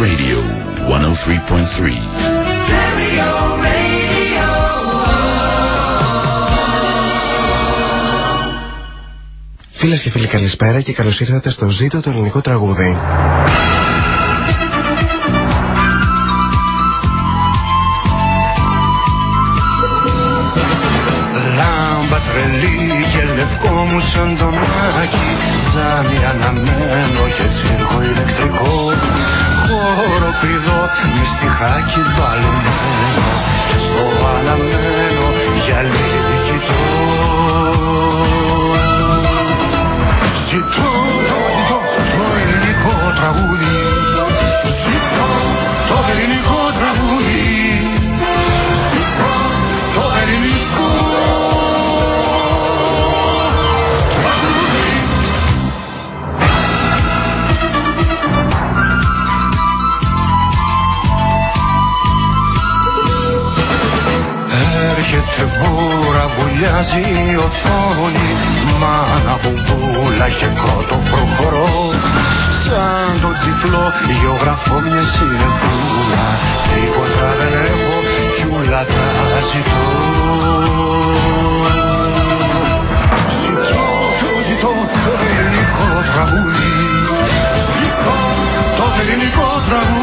Radio 103.3. Φίλες και φίλοι καλησπέρα και καλώς ήρθατε στο ζήτο το ελληνικό τραγούδι. Λάμπα τρελή και λευκό μου σαν το μάκι Ζάμι αναμένο και τσίρκο ηλεκτρικό Χώρο πηδό με στιχάκι μπαλωμένο Και στο αναμένο γυαλί κοιτώ. Ζητώ, ζητώ το ελληνικό τραγούδι βουλιάζει η οθόνη. Μάνα μπουμπούλα και κότο προχωρώ. Σαν το τυφλό γεωγραφώ μια συνεπούλα Τίποτα δεν έχω κι ούλα τα ζητώ. Ζητώ, το ζητώ το ελληνικό τραγούδι. Ζητώ το ελληνικό τραγούδι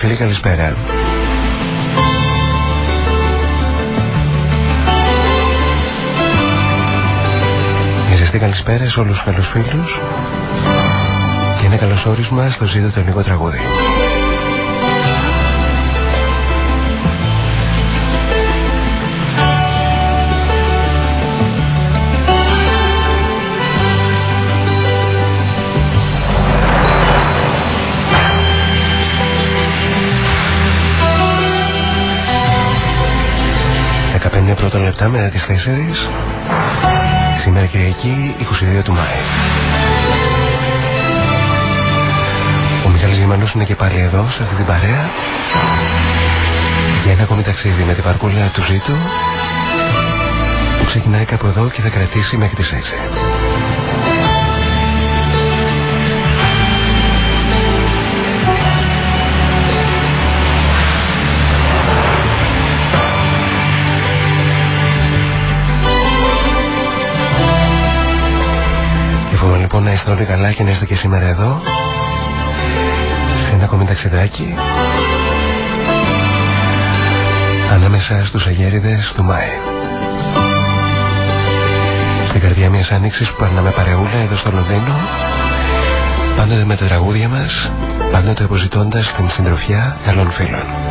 φίλοι καλησπέρα. Μοιραστή καλησπέρα σε όλους τους καλούς φίλους και ένα καλωσόρισμα στο ζήτο το ελληνικό τραγούδι. Λεπτά μετά τις 4 Σήμερα Κυριακή 22 του Μάη. Ο Μιχάλης Γερμανός είναι και πάλι εδώ σε αυτή την παρέα. Για ένα ακόμη ταξίδι με την παρκούλα του Ζήτου που ξεκινάει κάπου εδώ και θα κρατήσει μέχρι τις 6. Είστε όλοι καλά και να είστε και σήμερα εδώ σε ένα ακόμη ταξιδάκι ανάμεσα στους αγέριδες του Μάη. Στην καρδιά μιας άνοιξης που περνάμε παρεούλα εδώ στο Λονδίνο πάντοτε με τα τραγούδια μας πάντοτε αποζητώντας την συντροφιά καλών φίλων.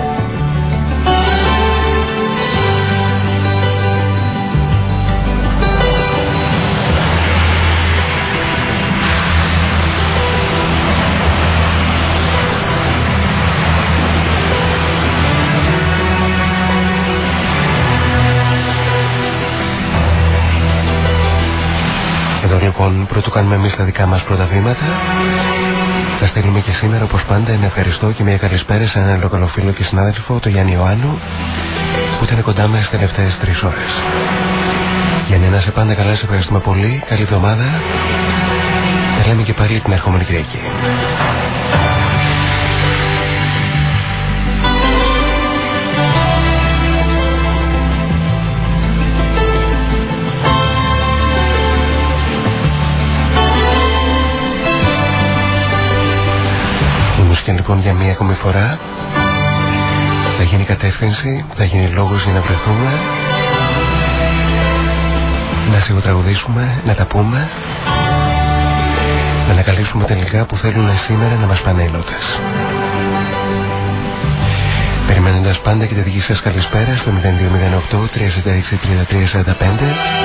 Λοιπόν πρωτού κάνουμε εμείς τα δικά μας πρώτα βήματα θα στείλουμε και σήμερα όπως πάντα ένα ευχαριστώ και μια καλησπέρα σε έναν λογαλοφίλο και συνάδελφο το Γιάννη Ιωάννου που ήταν κοντά μας τις τελευταίες τρεις ώρες. Γιάννη να σε πάντα καλά, σε ευχαριστούμε πολύ, καλή εβδομάδα. Τα λέμε και πάλι την ερχόμενη Κυριακή. Λοιπόν για μία ακόμη φορά θα γίνει κατεύθυνση, θα γίνει λόγος για να βρεθούμε να σιγοτραγουδήσουμε, να τα πούμε να ανακαλύψουμε τελικά που θέλουν σήμερα να μας πάνε οι λότες. Περιμένοντας πάντα και τη δική σας καλησπέρα στο 0208 346 3345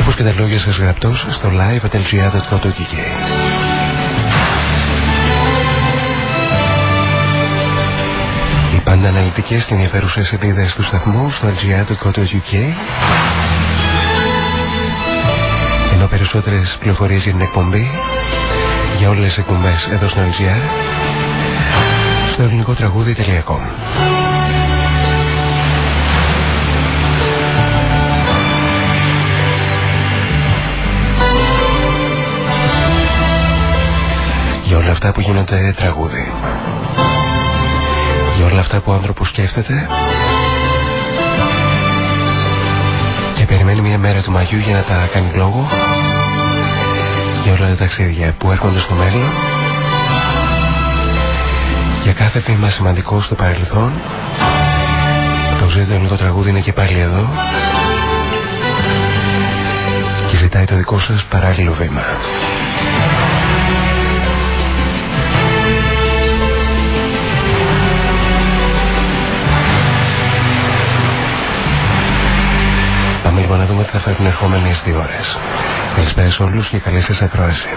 όπως και τα λόγια σας γραπτός στο live.lgr.co.uk πάντα αναλυτικές και ενδιαφέρουσες σελίδες του σταθμούς στο lgr.co.uk ενώ περισσότερες πληροφορίες για την εκπομπή για όλες τις εκπομπές εδώ στο LGR στο ελληνικό τραγούδι.com Για όλα αυτά που γίνονται τραγούδι. για όλα αυτά που ο άνθρωπος σκέφτεται. Και περιμένει μια μέρα του Μαγιού για να τα κάνει λόγο. Για όλα τα ταξίδια που έρχονται στο μέλλον. Για κάθε βήμα σημαντικό στο παρελθόν. Το ζήτο ελληνικό τραγούδι είναι και πάλι εδώ. Και ζητάει το δικό σας παράλληλο βήμα. Λοιπόν να δούμε τι θα φέρουν ερχόμενες δύο ώρες. Καλησπέρα σε όλους και καλή σας ακρόαση.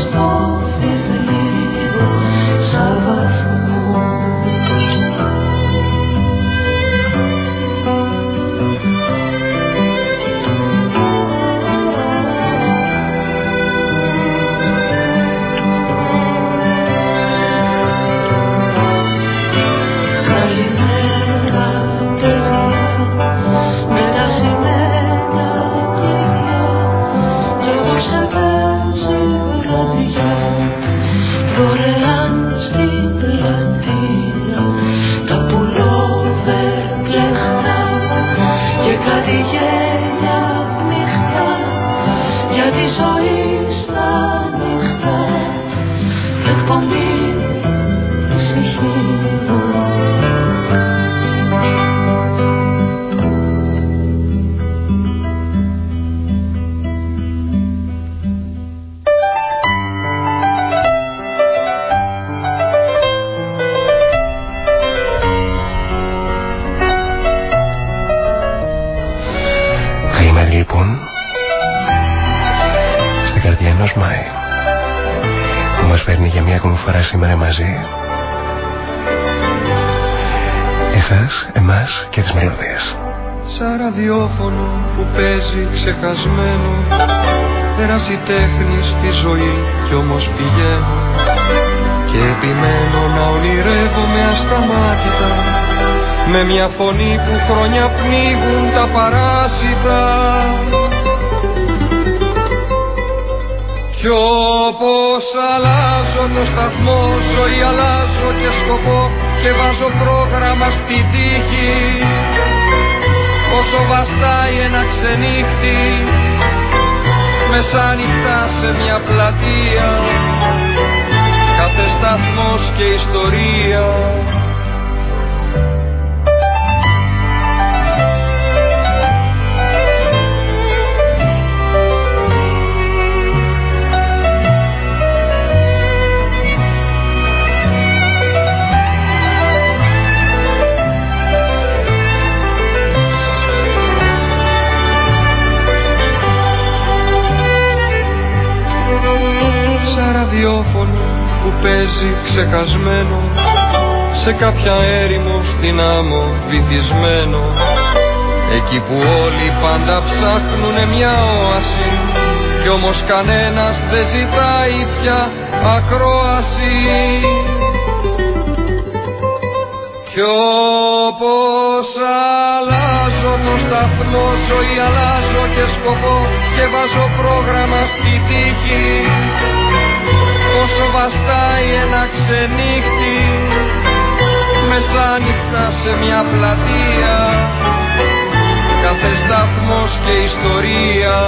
στο φεγγαρίδιο σαν βαθμό που παίζει ξεχασμένο Πέρασε η τέχνη στη ζωή κι όμως πηγαίνω. Και επιμένω να ονειρεύομαι ασταμάτητα. Με μια φωνή που χρόνια πνίγουν τα παράσιτα. Κι όπως αλλάζω το σταθμό ζωή αλλάζω και σκοπό Και βάζω πρόγραμμα στη τύχη Όσο βαστάει ένα ξενύχτη Μεσάνυχτα σε μια πλατεία. Κάθε σταθμός και ιστορία παίζει ξεχασμένο σε κάποια έρημο στην άμμο βυθισμένο. Εκεί που όλοι πάντα ψάχνουνε μια όαση κι όμως κανένας δεν ζητάει πια ακρόαση. Κι όπως αλλάζω το σταθμό ζωή αλλάζω και σκοπό και βάζω πρόγραμμα στη τύχη. Όσο βαστάει ένα ξενύχτη μεσάνυχτα σε μια πλατεία. Κάθε σταθμός και ιστορία.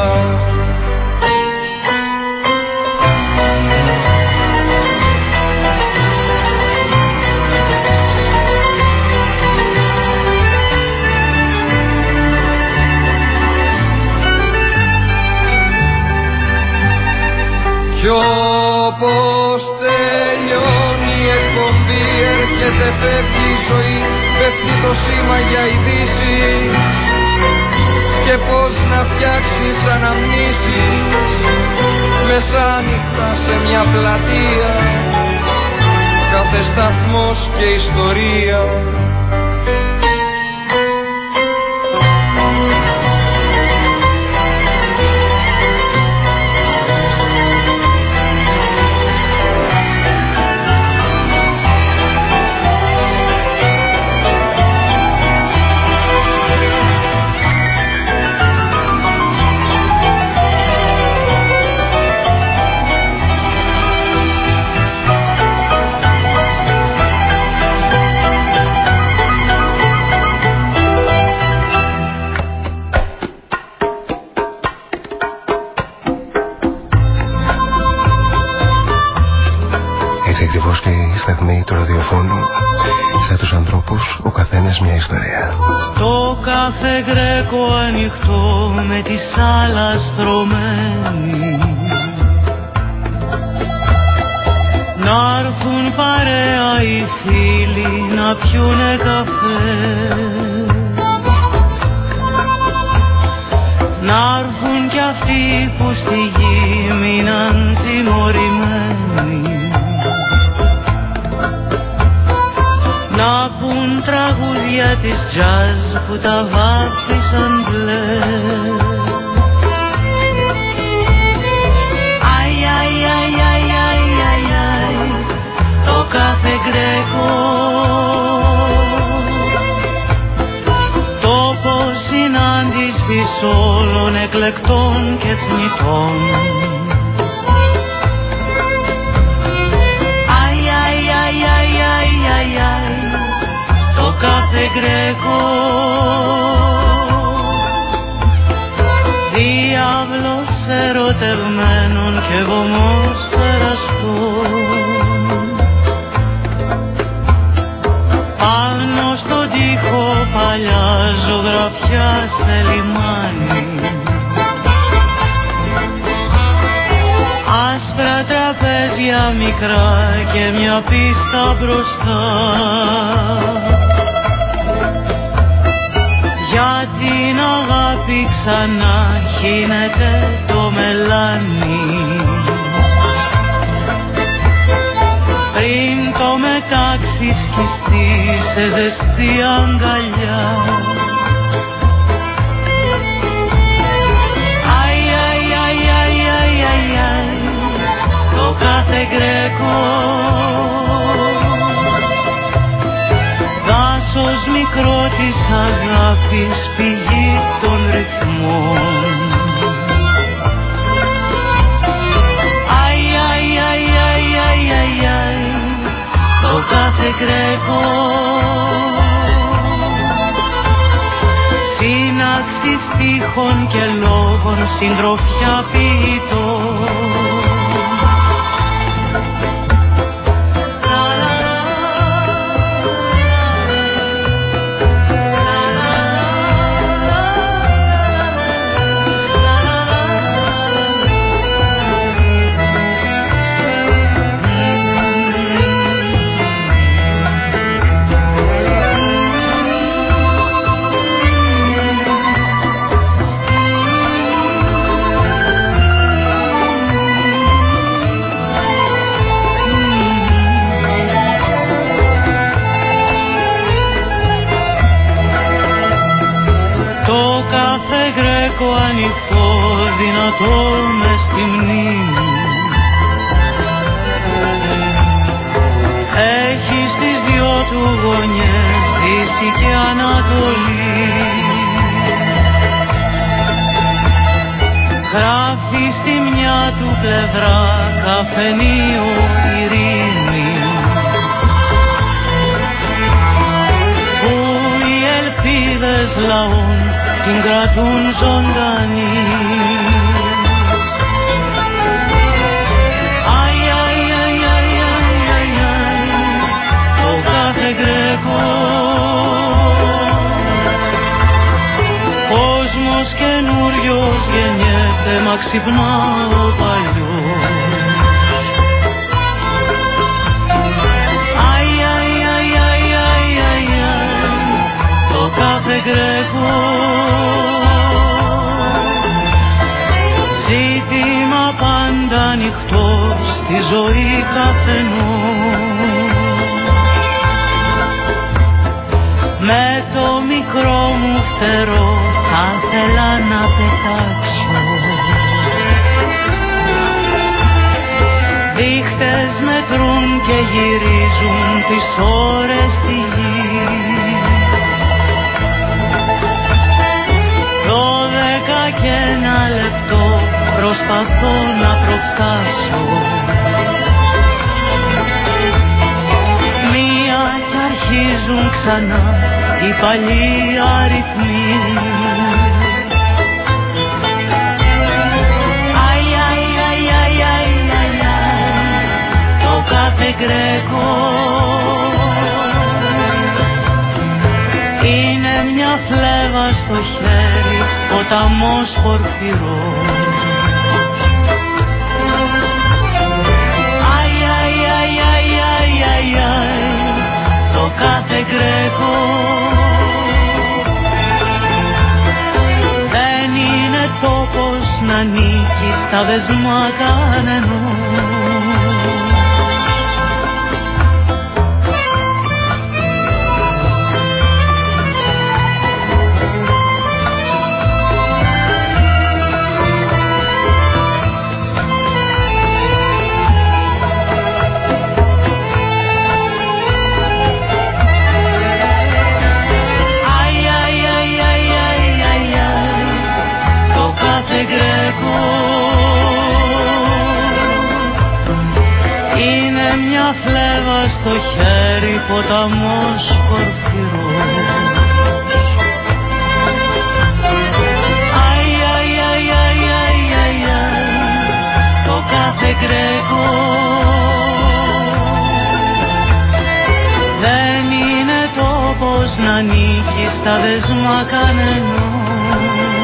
Κι όπως τελειώνει η εκπομπή έρχεται φεύγει η ζωή πέφτει το σήμα για ειδήσει. Και πως να φτιάξεις αναμνήσεις μεσάνυχτα σε μια πλατεία. Κάθε σταθμός και ιστορία μια ιστορία. Το κάθε γκρέκο ανοιχτό με τη σάλα στρωμένη. Να έρθουν παρέα οι φίλοι να πιούνε καφέ. Να έρθουν κι αυτοί που στη γη μείναν τιμωρημένοι τραγούδια της τζαζ που τα βάφησαν μπλε. Αι, αι, αι, αι, αι, αι, αι, το κάθε γκρέκο. Τόπος συνάντησης όλων εκλεκτών και εθνικών κάθε γκρέκο Διάβλος ερωτευμένων και βωμός εραστών Πάνω στον τοίχο παλιά ζωγραφιά σε λιμάνι Άσπρα τραπέζια μικρά και μια πίστα μπροστά ξανά χύνεται το μελάνι. Πριν το μετάξι σκιστεί σε ζεστή αγκαλιά. Αι, αι, αι, αι, αι, αι, στο κάθε γκρέκο. Δάσος μικρό της αγάπης πηγή των ρυθμών. Κάθε κρέκο Σύναξη στίχων και λόγων συντροφιά ποιητών προσπαθώ να προφτάσω. Μία κι αρχίζουν ξανά οι παλιοί αριθμοί. Αι, αι, αι, αι, αι, αι, αι, το κάθε γκρέκο. Είναι μια φλέβα στο χέρι, ποταμός πορφυρός. κάθε γκρέκο Δεν είναι τόπος να νίκεις τα δεσμά κανενός. στο χέρι ποταμός πορφυρός Αϊ, αϊ, αϊ, αϊ, αϊ, αϊ, το κάθε κρέκο δεν είναι τόπος να νίκει στα δεσμά κανενός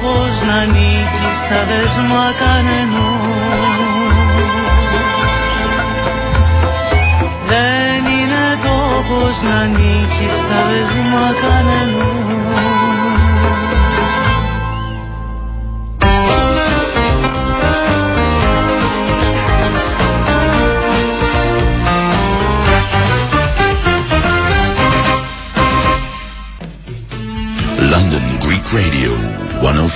τρόπος να νίκεις τα δεσμά κανενός. Δεν είναι τόπος να νίκεις τα δεσμά κανενός.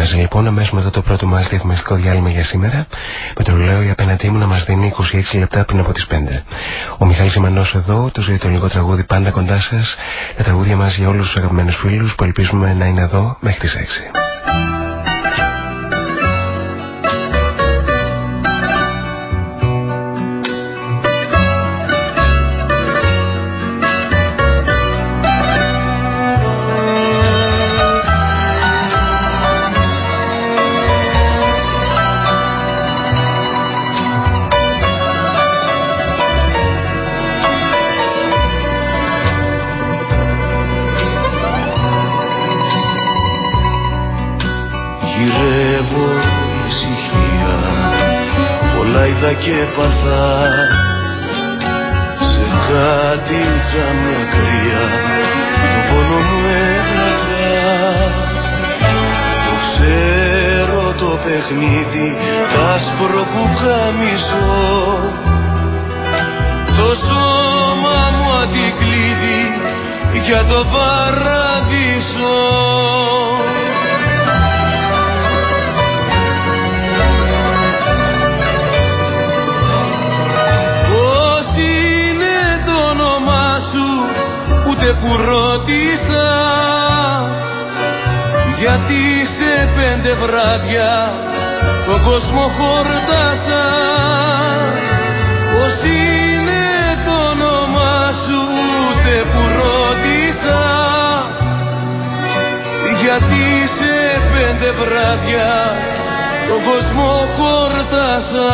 Και πάει μαζί λοιπόν αμέσως μετά το πρώτο μας διαφημιστικό διάλειμμα για σήμερα. Με το ρολόι απέναντί μου να μας δίνει 26 λεπτά πριν από τις 5. Ο Μιχάλης Ιμανό εδώ, το ζωή το λίγο τραγούδι πάντα κοντά σας. Τα τραγούδια μας για όλους τους αγαπημένους φίλους που ελπίζουμε να είναι εδώ μέχρι τις 6. Και παθά. Σε κάτι τζάμια κρύα το πόνο μου έγραφα το ξέρω το παιχνίδι τ' άσπρο που καμισώ το σώμα μου αντικλείδι για το παράδεισο που ρώτησα γιατί σε πέντε βράδια τον κόσμο χορτάσα. Πως είναι το όνομα σου ούτε που ρώτησα γιατί σε πέντε βράδια τον κόσμο χορτάσα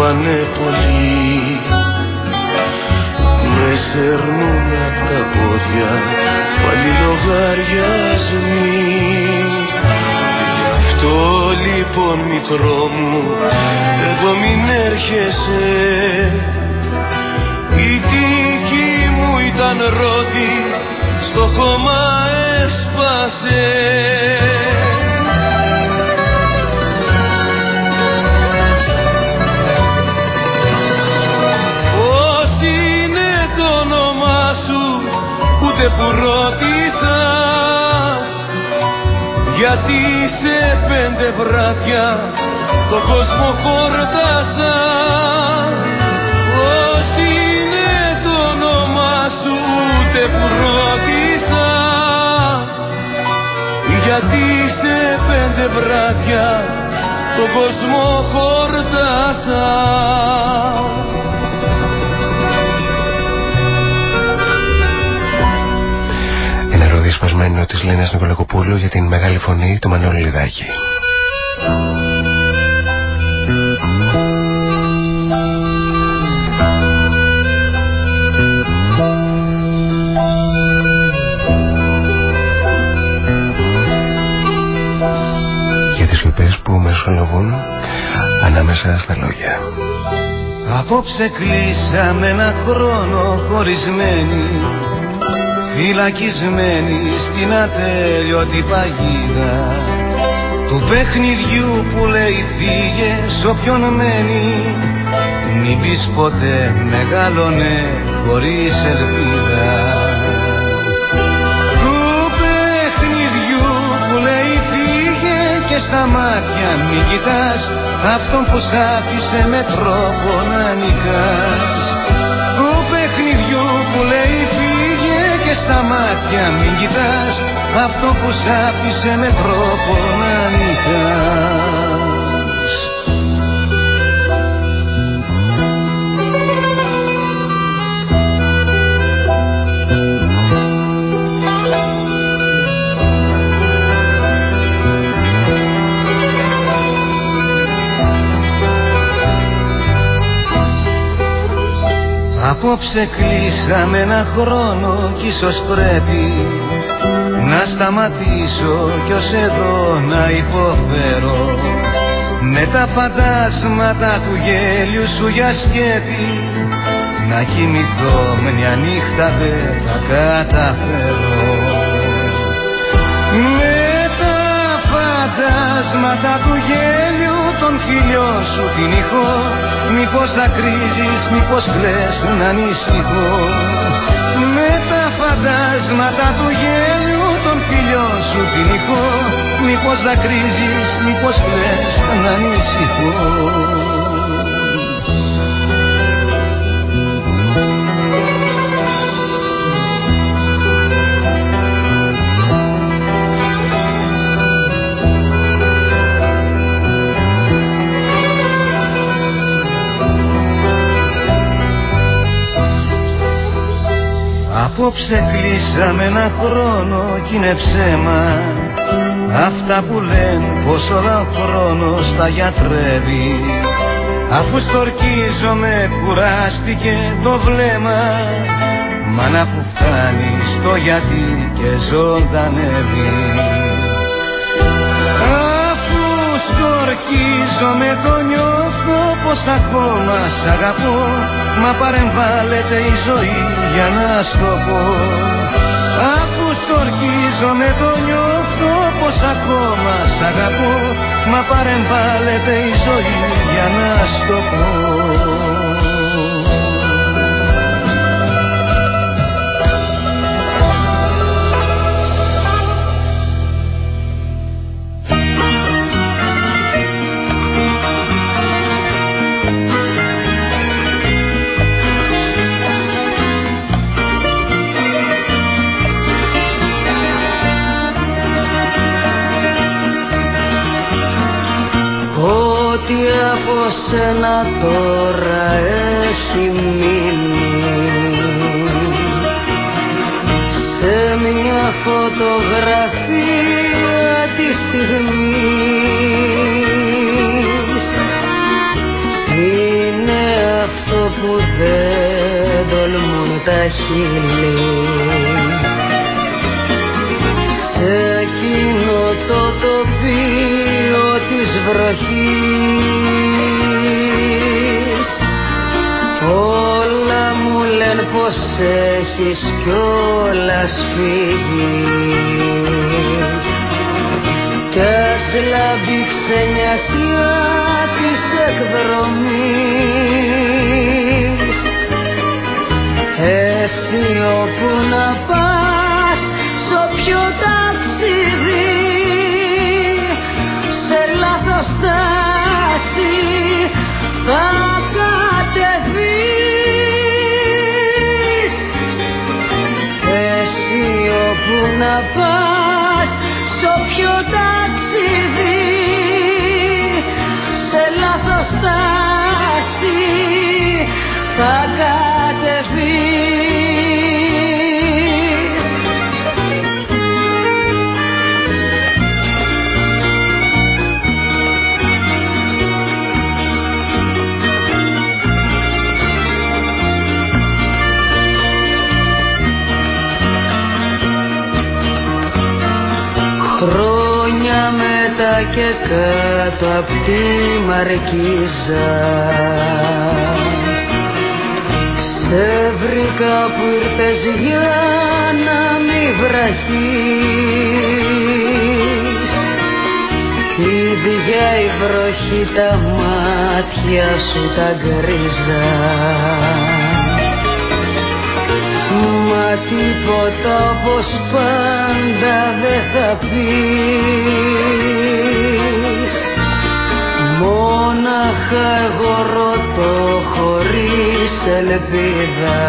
είπανε πολύ. Με σέρνουν απ' τα πόδια πάλι λογαριασμοί. Γι' αυτό λοιπόν μικρό μου εδώ μην έρχεσαι. Η δική μου ήταν ρότη στο χώμα έσπασε ούτε που ρώτησα γιατί σε πέντε βράδια το κόσμο χορτάσα. Πώς είναι το όνομα σου ούτε που ρώτησα. Γιατί σε πέντε βράδια το κόσμο χορτάσα της Λένας Νικολακοπούλου για την μεγάλη φωνή του Μανώλη Λιδάκη. Για τις λυπές που μεσολογούν ανάμεσα στα λόγια. Απόψε κλείσαμε ένα χρόνο χωρισμένοι φυλακισμένη στην ατέλειωτη παγίδα του παιχνιδιού που λέει φύγες σ' όποιον μένει μην πεις ποτέ μεγάλωνε χωρίς ελπίδα του παιχνιδιού που λέει φύγε και στα μάτια μην κοιτάς αυτόν που σ' άφησε με τρόπο να νικάς στα μάτια μην κοιτάς αυτό που σ' άφησε με τρόπο να νικάς. Απόψε κλείσαμε ένα χρόνο κι ίσως πρέπει να σταματήσω κι ως εδώ να υποφέρω. Με τα φαντάσματα του γέλιου σου για σκέπη να κοιμηθώ μια νύχτα δεν θα καταφέρω. Με τα φαντάσματα του γέλιου των φιλιών σου την ηχό Μήπως δακρύζεις, μήπως κλαις να ανησυχώ. Με τα φαντάσματα του γέλιου των φιλιών σου την ηχό Μήπως δακρύζεις, μήπως κλαις να ανησυχώ Απόψε κλείσαμε ένα χρόνο κι είναι ψέμα Αυτά που λένε πως όλα χρόνος τα γιατρεύει. Αφού στορκίζομαι κουράστηκε το βλέμμα. Μάνα που φτάνει στο γιατί και ζωντανεύει. Αφού στορκίζομαι το νιώθω πως ακόμα σ' αγαπώ Μα παρεμβάλλεται η ζωή για να στο πω Αφού στορκίζομαι το νιώθω πως ακόμα σ' αγαπώ Μα παρεμβάλλεται η ζωή για να στο πω σένα τώρα έχει μείνει. Σε μια φωτογραφία της στιγμής. Είναι αυτό που δεν τολμούν τα χείλη. Σε εκείνο το τοπίο της βροχής έχεις κιόλας φύγει. Κι ας λάμπει ξενιασιά της εκδρομής. Εσύ όπου και κάτω απ' τη μαρκίζα. Σε βρήκα που ήρθες για να μη βραχείς. Ίδια η βροχή τα μάτια σου τα γκρίζα Μα τίποτα όπως πάντα δεν θα πεις. Μόναχα εγώ ρωτώ χωρίς ελπίδα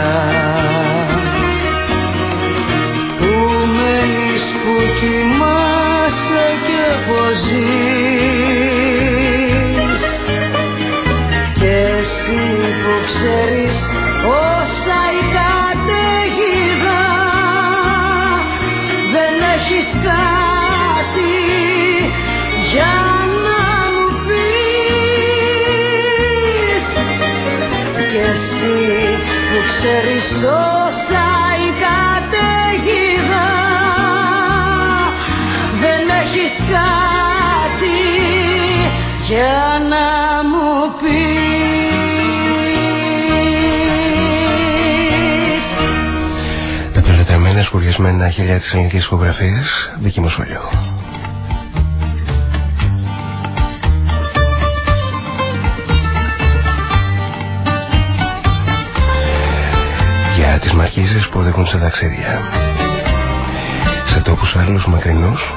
σκουριασμένα χιλιά της ελληνικής ηχογραφίας δική μου σχολείο τις μαρκίζες που οδηγούν σε ταξίδια. Σε τόπους άλλους μακρινούς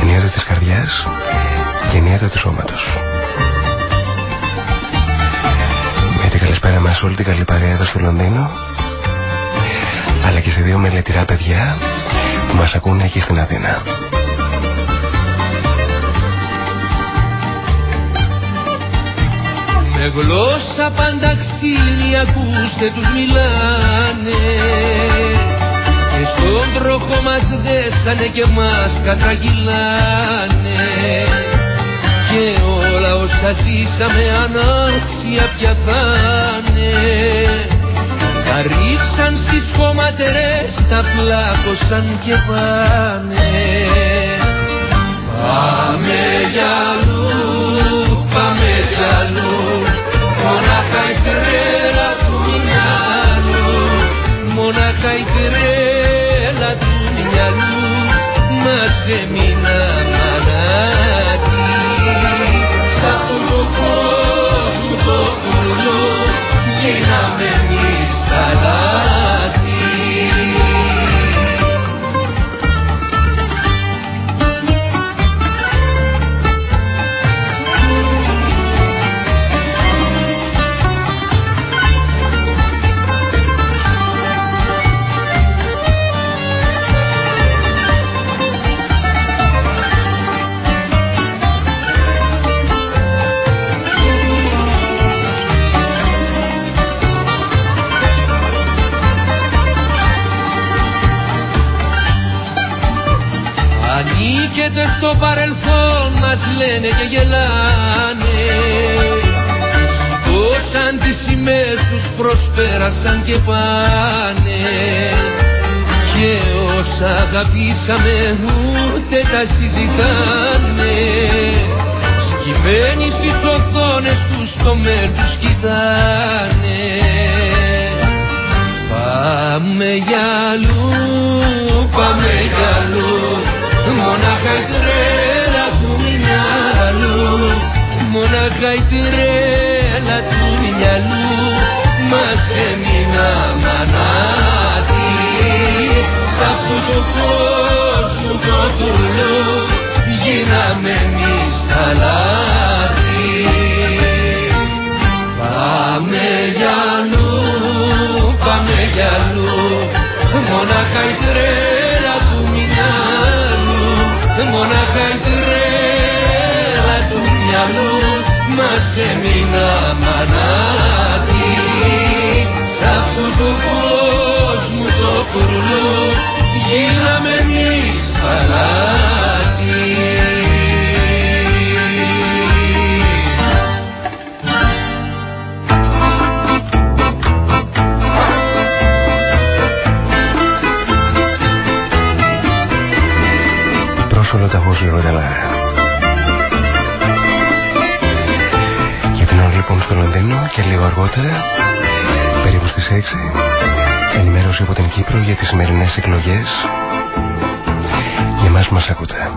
ενιάται της καρδιάς και ενιάται του σώματος. Με την καλησπέρα μας όλη την καλή παρέα εδώ στο Λονδίνο αλλά και σε δύο μελετηρά παιδιά που μας ακούνε εκεί στην Αθήνα. Με γλώσσα πάντα ξύλι ακούστε τους μιλάνε. Και στον τροχό μας δέσανε και μας κατραγυλάνε Και όλα όσα ζήσαμε ανάξια πια θα'ναι Τα ρίξαν στις χωματερές, τα πλάκωσαν και πάνε. Πάμε για αλλού, πάμε για αλλού Μονάχα η τρέλα του μυαλού Μονάχα η τρέλα του μυαλού Μας έμεινα προσπέρασαν και πάνε. Και όσα αγαπήσαμε ούτε τα συζητάνε. Σκυμμένοι στις οθόνες τους το μέλλον τους κοιτάνε. Πάμε για αλλού, πάμε για αλλού. Μονάχα η τρέλα του μυαλού Μονάχα η τρέλα αυτού του κόσμου το τουρλού Γίναμε εμείς τα λάθη Πάμε για αλλού, πάμε για αλλού Μονάχα η τρέλα του μυαλού Μονάχα η τρέλα του μυαλού μας έμεινα μανάτι Σ' αυτού του κόσμου το κουρλού αργότερα, περίπου στις 6, ενημέρωση από την Κύπρο για τις σημερινές εκλογές. Για εμάς μας ακούτε.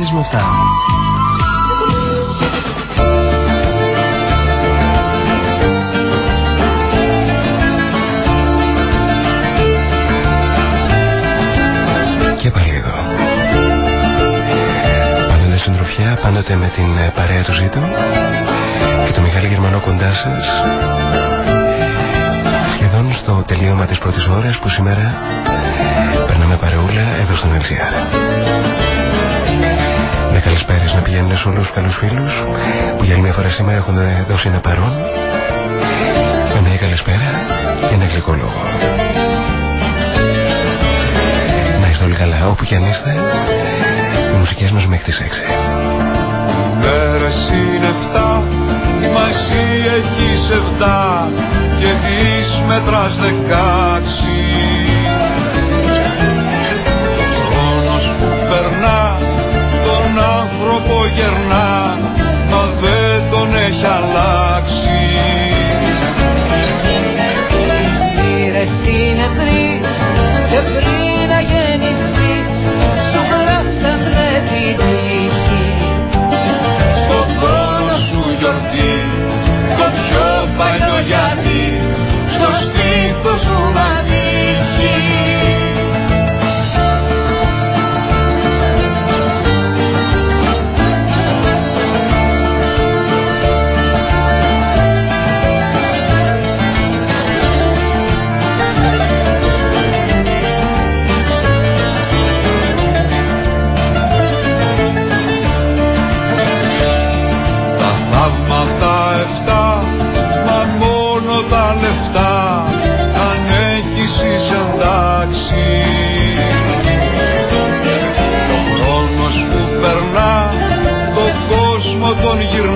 Κυριακή 4 κι αν είστε οι μουσικές μας μέχρι τις 6. Μέρες είναι εφτά, μα εσύ έχεις εφτά και τις μέτρας δεκάξι. Ο χρόνος που περνά, τον άνθρωπο γερνά, μα δεν τον έχει αλλάξει.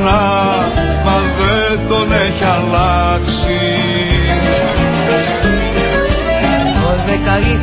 Τον γυρνά, μα δεν τον έχει αλλάξει. Δώδεκα οι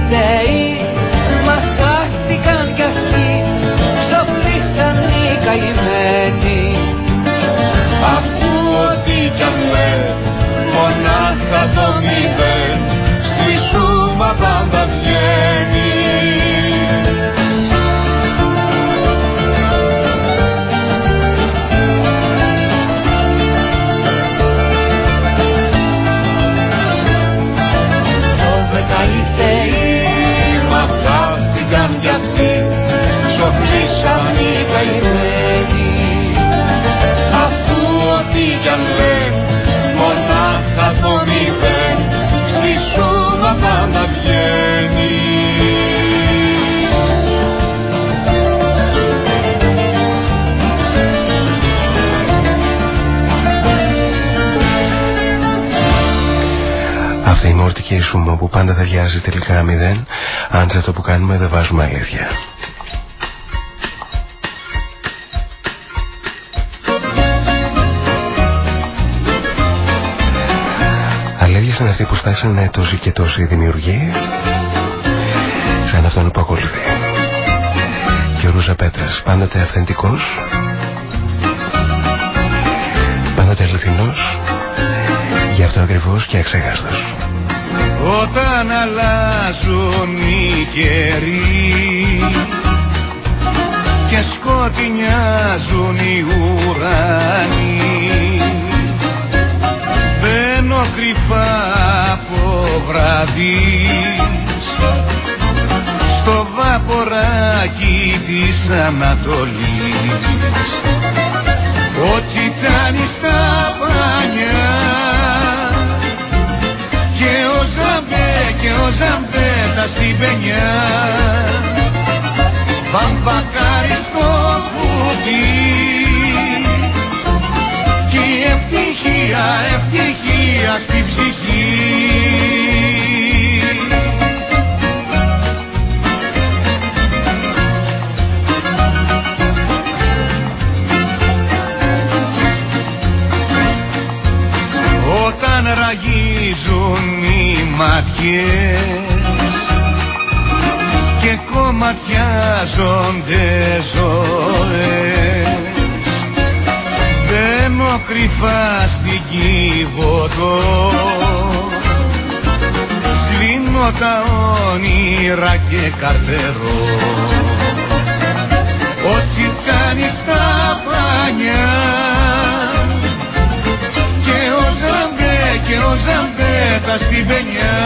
Αυτή η μορτική σούμα που πάντα θα βιάζει τελικά μηδέν αν σε αυτό που κάνουμε δεν βάζουμε αλήθεια. Αλήθειες είναι αυτοί που στάξανε τόσοι και τόσοι δημιουργοί σαν αυτόν που ακολουθεί. Και ο Ρούζα Πέτρας πάντοτε αυθεντικός πάντοτε αληθινός γι' αυτό ακριβώς και αξέχαστος. Όταν αλλάζουν οι καιροί και σκοτεινιάζουν οι ουρανοί. Μπαίνω κρυφά από βραδείς στο βαποράκι της Ανατολής. Ο Τσιτσάνης στα πανιά και ο Ζαμπέτα στην πενιά. Βαμβακάρι στο κουτί και η ευτυχία, ευτυχία στην ψυχή ματιές και κομματιάζονται ζωές. Μπαίνω κρυφά στην κύβωτο σβήνω τα όνειρα και καρτερώ. Ο τσιτσάνης στα πανιά και ο Ζαμπέ τα στην πενιά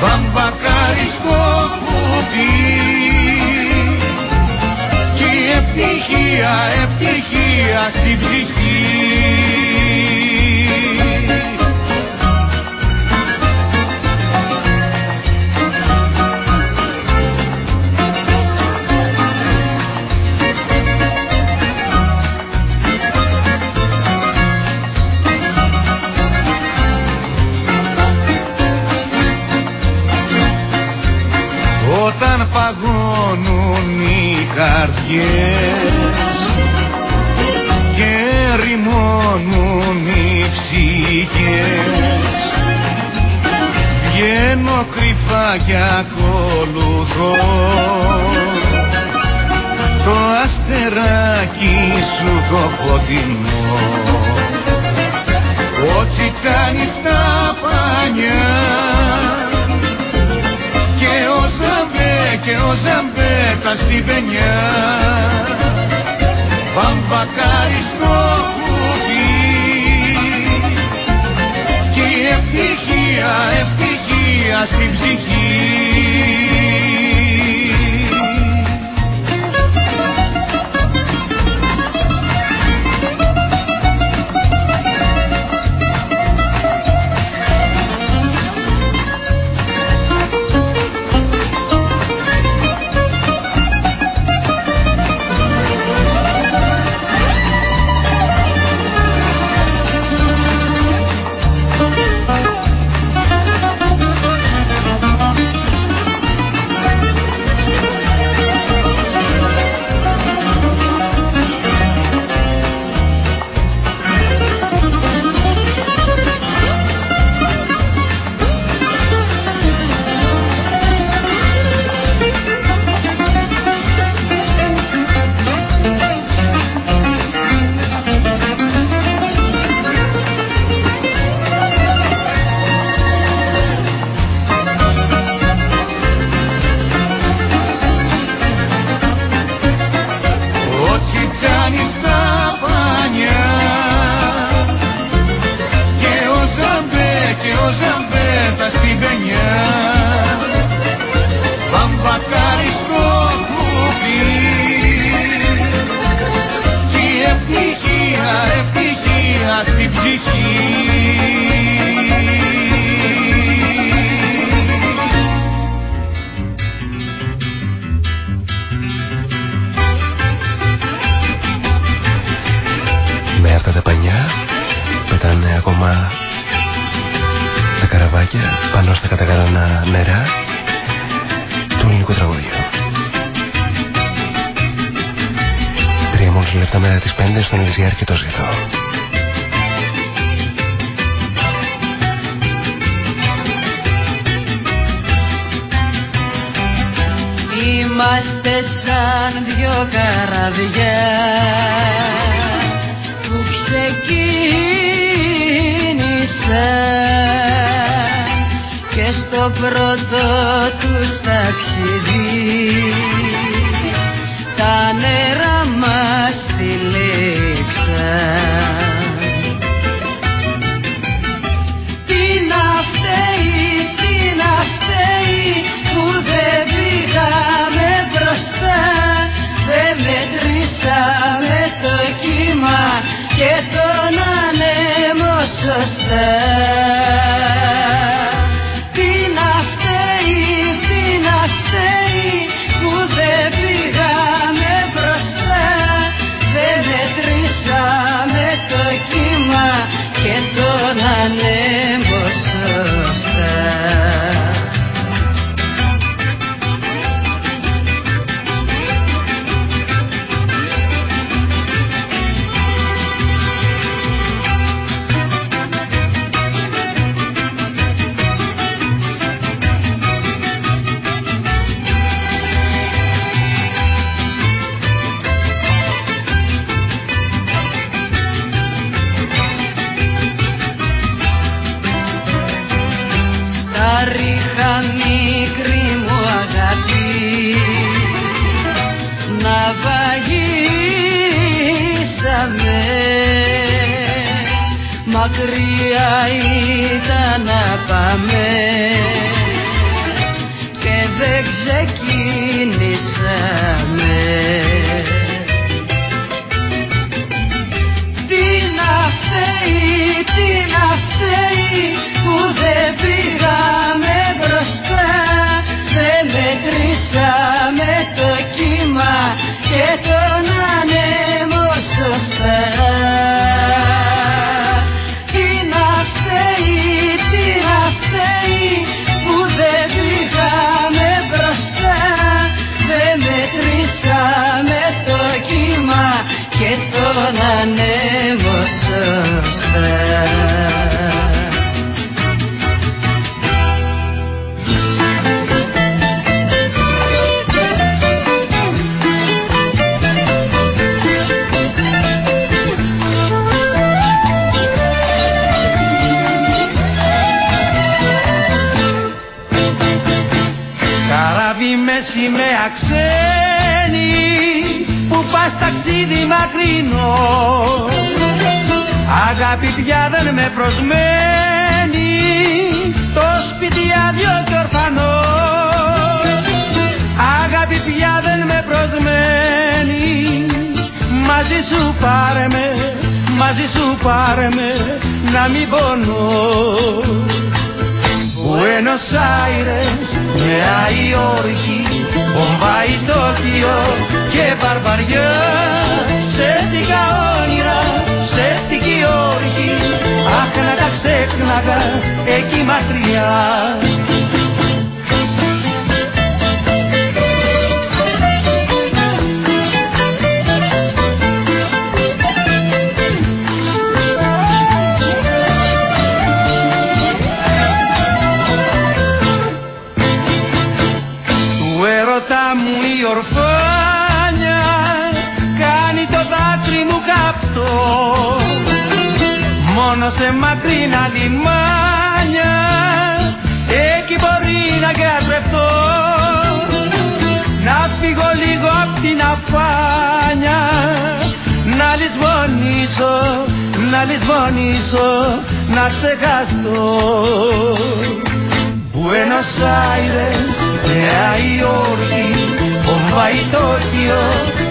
Βαμβακάρι στο κουτί Και ευτυχία, ευτυχία στην ψυχή καρδιές και ρημώνουν οι ψυχές. Βγαίνω κρυφά και ακολουθώ το αστεράκι σου το φωτεινό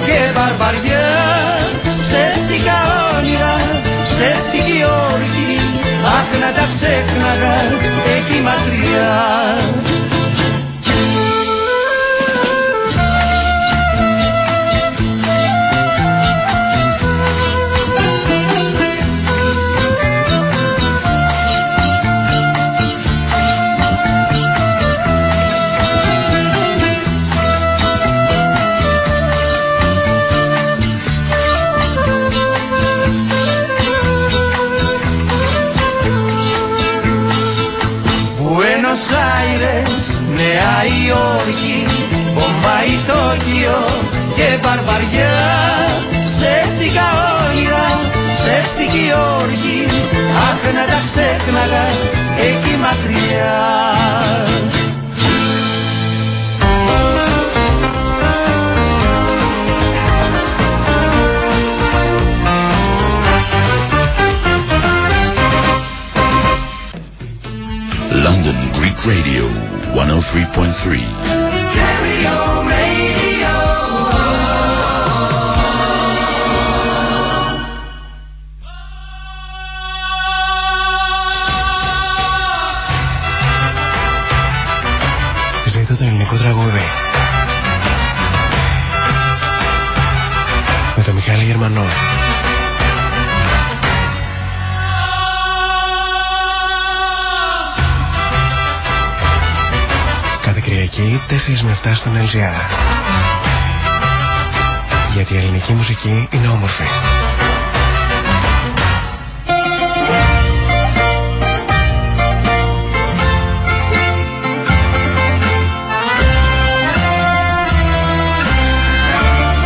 και βαρβαριά. Ψεύτικα όνειρα, ψεύτικη όρκη αχ να τα ξέχναγα. Three. μουσική είναι όμορφη.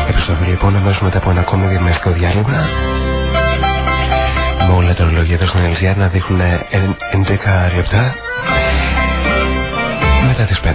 Επιστροφή λοιπόν αμέσως μετά από ένα ακόμη διαμεριστικό διάλειμμα με όλα τα ορολογία εδώ στην να δείχνουν 11 λεπτά μετά τις 5.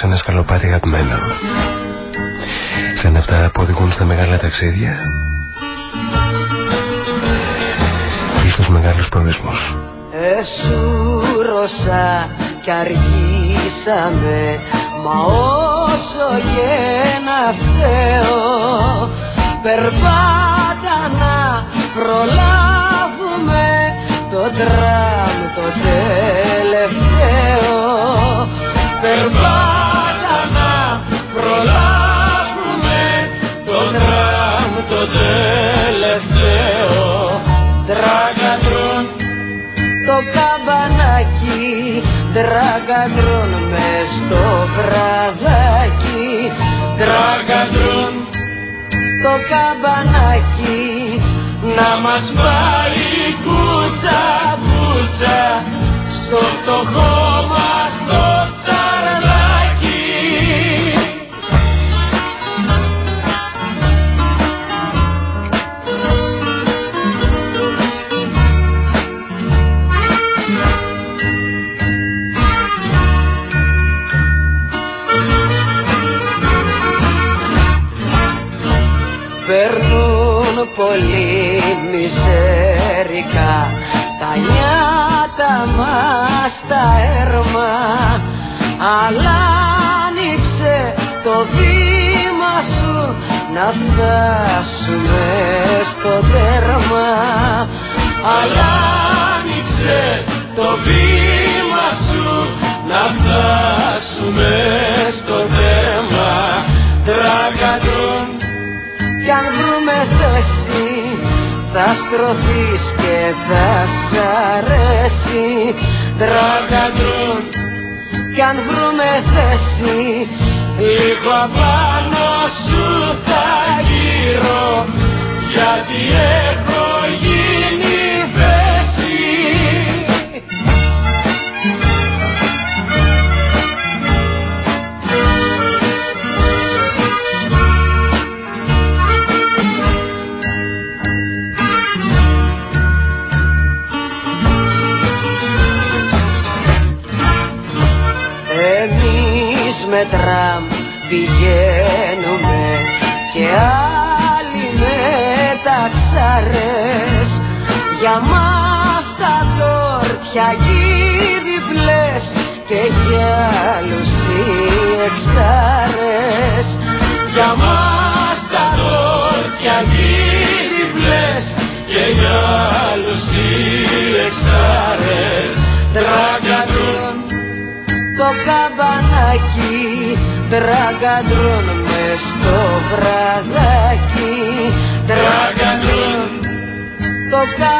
Σε ένα σκαλοπάτι αγαπημένο. Σαν αυτά που οδηγούν στα μεγάλα ταξίδια ή στους μεγάλους προορισμούς. Εσούρωσα κι αργήσαμε Μα όσο και να φταίω Περπάτα να προλάβουμε το τραμ το τελευταίο Περπάτα Τραγκατρούν μες στο βραδάκι. Τραγκατρούν το καμπανάκι να μας πάρει κούτσα κούτσα στο φτωχό αλλά άνοιξε το βήμα σου να φτάσουμε στο τέρμα. Αλλά άνοιξε το βήμα σου να φτάσουμε στο τέρμα. Τραγκατρούν κι αν βρούμε θέση θα στρωθείς και θα σ' αρέσει. Τραγκατρούν κι αν βρούμε θέση λίγο απάνω σου θα γύρω. Γιατί έχω τόρτια γύδιπλες και για άλλους οι εξάρες. Για μας τα τόρτια γύδιπλες και για άλλους οι εξάρες. Τραγκατρούν το καμπανάκι Τραγκαντρούν μες στο βραδάκι. Τραγκαντρούν το καμπανάκι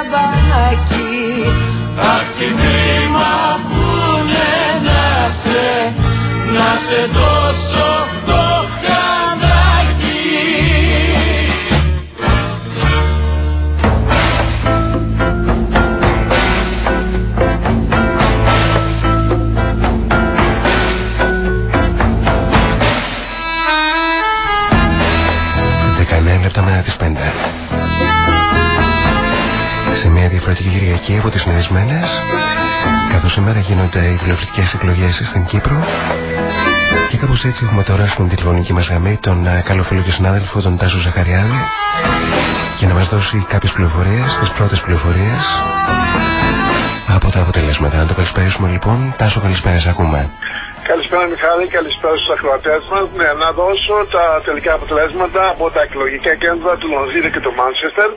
Κυριακή από τις συνηθισμένες, καθώς σήμερα γίνονται οι βουλευτικές εκλογές στην Κύπρο και κάπως έτσι έχουμε τώρα στην τηλεφωνική μας γραμμή τον ε, καλό φίλο και συνάδελφο τον Τάσο Ζαχαριάδη για να μας δώσει κάποιες πληροφορίες, τις πρώτες πληροφορίες από τα αποτελέσματα. Να το καλησπέρισουμε λοιπόν. Τάσο καλησπέρα, σε ακούμε. Καλησπέρα Μιχάλη, καλησπέρα στους ακροατές μας. Ναι, να δώσω τα τελικά αποτελέσματα από τα εκλογικά κέντρα του Λονδίνου και του Μάντσεστερ.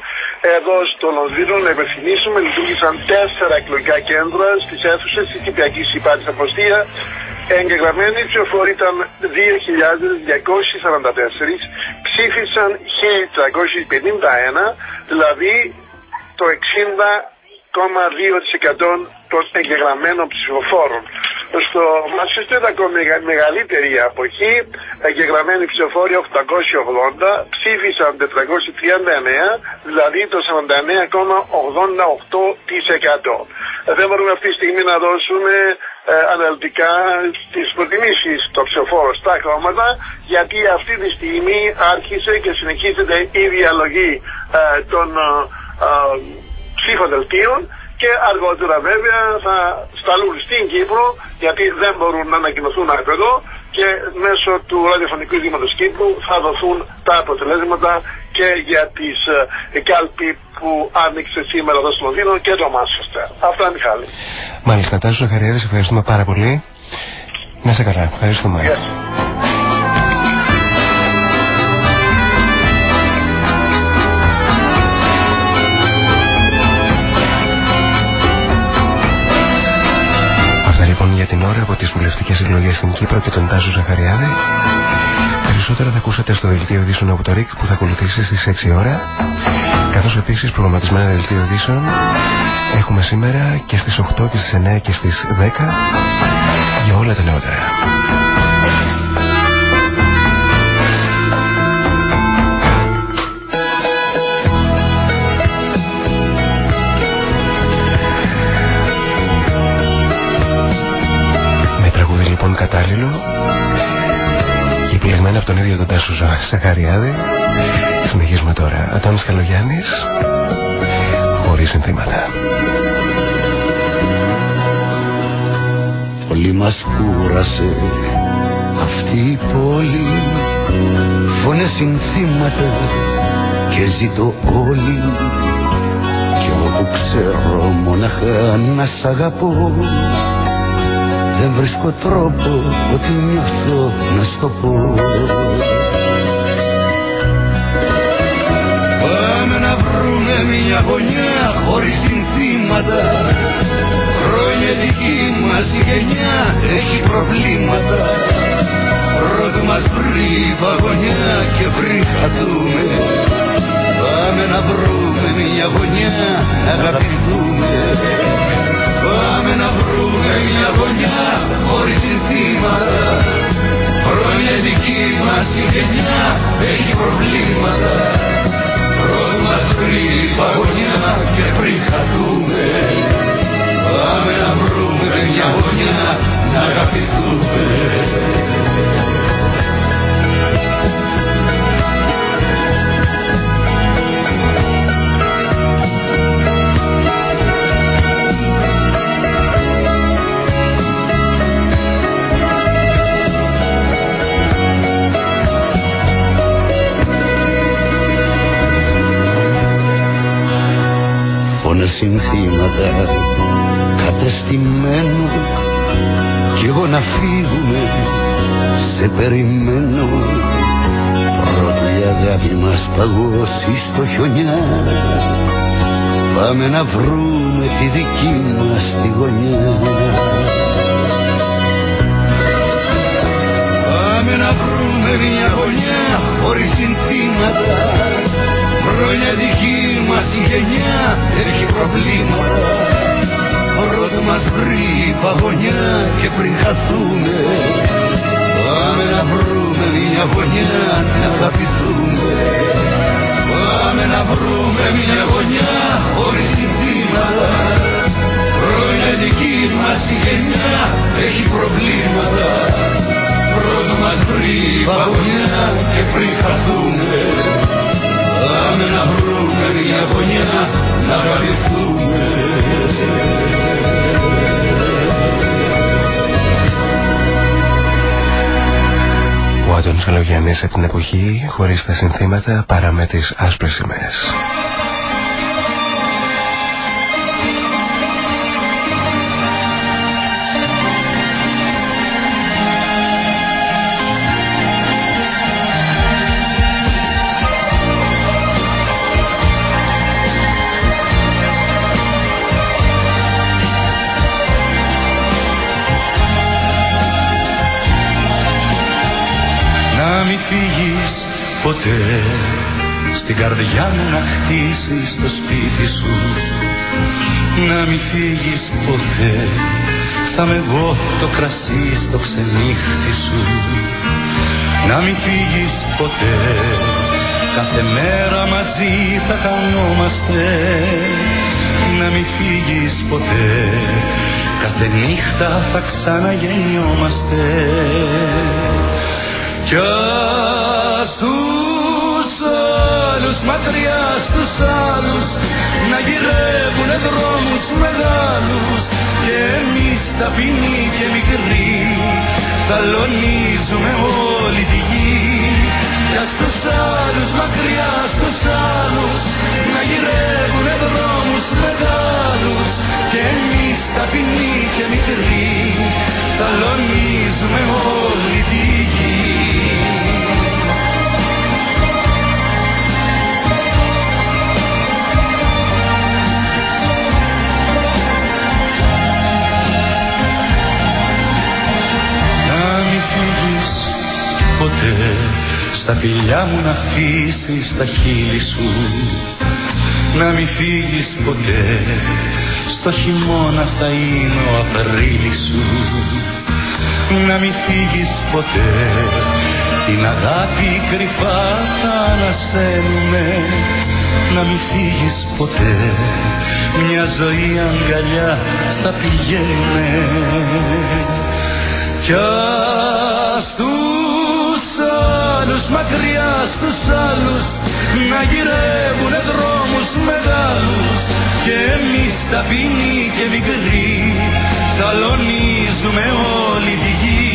Εδώ στο Λονδίνο να υπενθυμίσουμε λειτουργήσαν τέσσερα εκλογικά κέντρα στις αίθουσες της Κυπριακής Υπάτης Αποστία. Εγγεγραμμένοι ψηφοφόροι ήταν 2.244, ψήφισαν 1.351, δηλαδή το 60,2% των εγγεγραμμένων ψηφοφόρων. Στο Μασίστερ ακόμη μεγαλύτερη αποχή, εγγεγραμμένοι ψηφοφόροι 880, ψήφισαν 439, δηλαδή το 49,88%. Δεν μπορούμε αυτή τη στιγμή να δώσουμε ε, αναλυτικά τις προτιμήσεις των ψηφοφόρων στα χρώματα, γιατί αυτή τη στιγμή άρχισε και συνεχίζεται η διαλογή ε, των ε, ψηφοδελτίων και αργότερα βέβαια θα σταλούν στην Κύπρο γιατί δεν μπορούν να ανακοινωθούν από εδώ και μέσω του ραδιοφωνικού Δήματος Κύπρου θα δοθούν τα αποτελέσματα και για τις ε, κάλπη που άνοιξε σήμερα εδώ στο Λονδίνο και το Μάσχεστερ. Αυτά Μιχάλη. Μάλιστα, Τάσο Ζαχαριάδης, ευχαριστούμε πάρα πολύ. Να σε καλά, ευχαριστούμε. για ώρα από τις βουλευτικές εκλογές στην Κύπρο και τον Τάσο Ζαχαριάδη. Περισσότερα θα ακούσατε στο δελτίο ειδήσεων από το ΡΙΚ που θα ακολουθήσει στις 6 ώρα. Καθώς επίσης προγραμματισμένα δελτίο ειδήσεων έχουμε σήμερα και στις 8 και στις 9 και στις 10 για όλα τα νεότερα. Σαχαριάδη συνεχίζουμε τώρα. Ατώνης Καλογιάννης. Χωρίς συνθήματα. Πολύ μας κούρασε αυτή η πόλη. Φωνές συνθήματα και ζητώ όλοι. Και όπου ξέρω μοναχά να σ' αγαπώ. Δεν βρίσκω τρόπο ότι νιώθω να στο πω μια γωνιά χωρίς συνθήματα. Χρόνια δική μας η γενιά έχει προβλήματα. Πρώτου μας βρει παγωνιά και βρει χαθούμε. Πάμε να βρούμε μια γωνιά να αγαπηθούμε. Πάμε να βρούμε μια γωνιά χωρίς συνθήματα. Χρόνια δική μας η γενιά έχει προβλήματα Πρώτα μας κρύβα γωνιά και πριν χαθούμε. Πάμε να βρούμε μια γωνιά συνθήματα κατεστημένο κι εγώ να φύγουμε σε περιμένω. Πρώτη η αγάπη μας παγώσει στο χιονιά. Πάμε να βρούμε τη δική μας τη γωνιά. Πάμε να βρούμε μια γωνιά χωρίς συνθήματα. Χρόνια δική μας η γενιά έχει προβλήματα Πρώτα μας βρει παγωνιά και πριν χαθούμε Πάμε να βρούμε μια γωνιά να αγαπηθούμε. Πάμε να βρούμε μια γωνιά χωρίς συνθήματα Χρόνια δική μας η γενιά έχει προβλήματα. Πρώτα μας βρει παγωνιά και πριν χαθούμε μια γωνιά να αγαπηθούμε Ο Άντωνης Καλογιαννής από την εποχή χωρίς τα συνθήματα παρά με τις άσπρες σημαίες. Στην καρδιά μου να χτίσεις το σπίτι σου. Να μην φύγεις ποτέ. Θα με εγώ το κρασί στο ξενύχτη σου. Να μην φύγεις ποτέ. Κάθε μέρα μαζί θα χανόμαστε. Να μην φύγεις ποτέ. Κάθε νύχτα θα ξαναγεννιόμαστε. Κι στους άλλους μακριά στους άλλους να γυρεύουνε δρόμους μεγάλους. Και εμείς ταπεινοί και μικροί ταλονίζουμε όλη τη γη. Για στους άλλους μακριά στους άλλους να γυρεύουνε δρόμους μεγάλους. Και εμείς ταπεινοί και μικροί ταλονίζουμε όλη τη γη στα φιλιά μου να αφήσει τα χείλη σου. Να μην φύγεις ποτέ. Στο χειμώνα θα είναι ο Απρίλης σου. Να μην φύγεις ποτέ. Την αγάπη κρυφά θα ανασένουμε. Να μην φύγεις ποτέ. Μια ζωή αγκαλιά θα πηγαίνουμε. Κι ας τους άλλους μακριά στους άλλους να γυρεύουνε δρόμους μεγάλους. Και εμείς ταπεινοί και μικροί ταλονίζουμε όλη τη γη.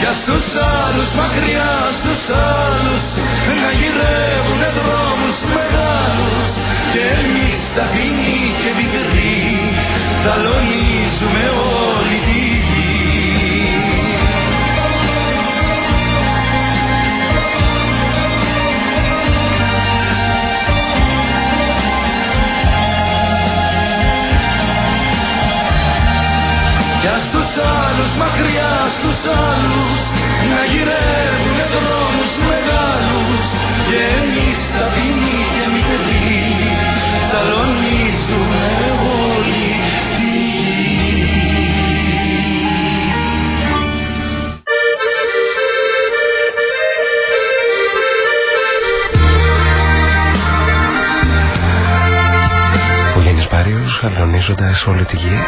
Για στους άλλους μακριά στους άλλους να γυρεύουνε δρόμους μεγάλους. Και εμείς ταπεινοί και μικροί ταλονίζουμε αλωνίζοντας όλη τη γη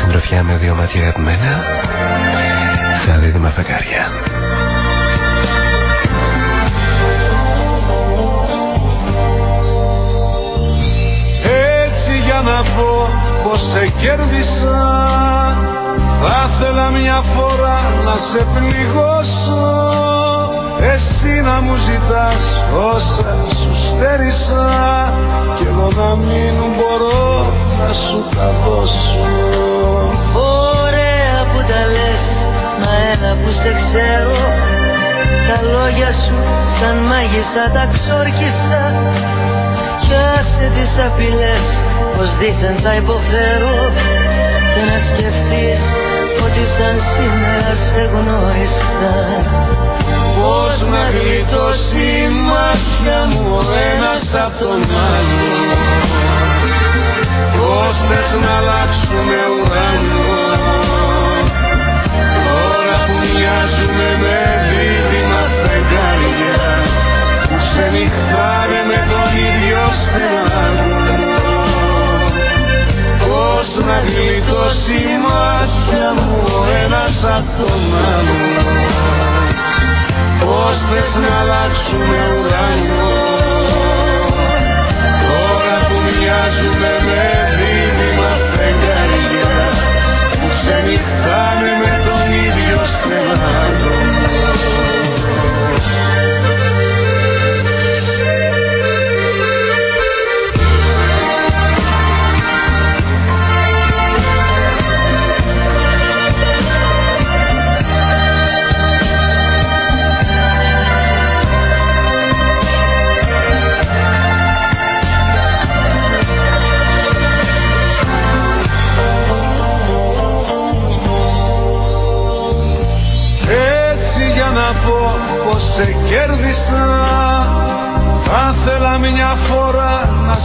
συντροφιά με δύο μάτια αγαπημένα σαν δίδυμα φεγγάρια. Έτσι για να πω πως σε κέρδισα θα ήθελα μια φορά να σε πληγώσω εσύ να μου ζητάς όσα σου στέρισα και εγώ να μην μπορώ να σου τα δώσω. Ωραία που τα λες, μα ένα που σε ξέρω. Τα λόγια σου σαν μάγισσα τα ξόρκισα. Κι άσε τις απειλές πως δίθεν θα υποφέρω. Και να σκεφτείς ότι σαν σήμερα σε γνώρισα Πώς να γλιτώσει η μάτια μου ο ένας απ' τον άλλο Πώς θες να αλλάξουμε ουρανό Τώρα που μοιάζουμε με δίδυμα φεγγάρια Που ξενυχτάνε να γλιτώσει η μάτια μου ο ένας απ' τον άλλο. Πώς θες να αλλάξουμε ουρανό; Τώρα που μοιάζουμε με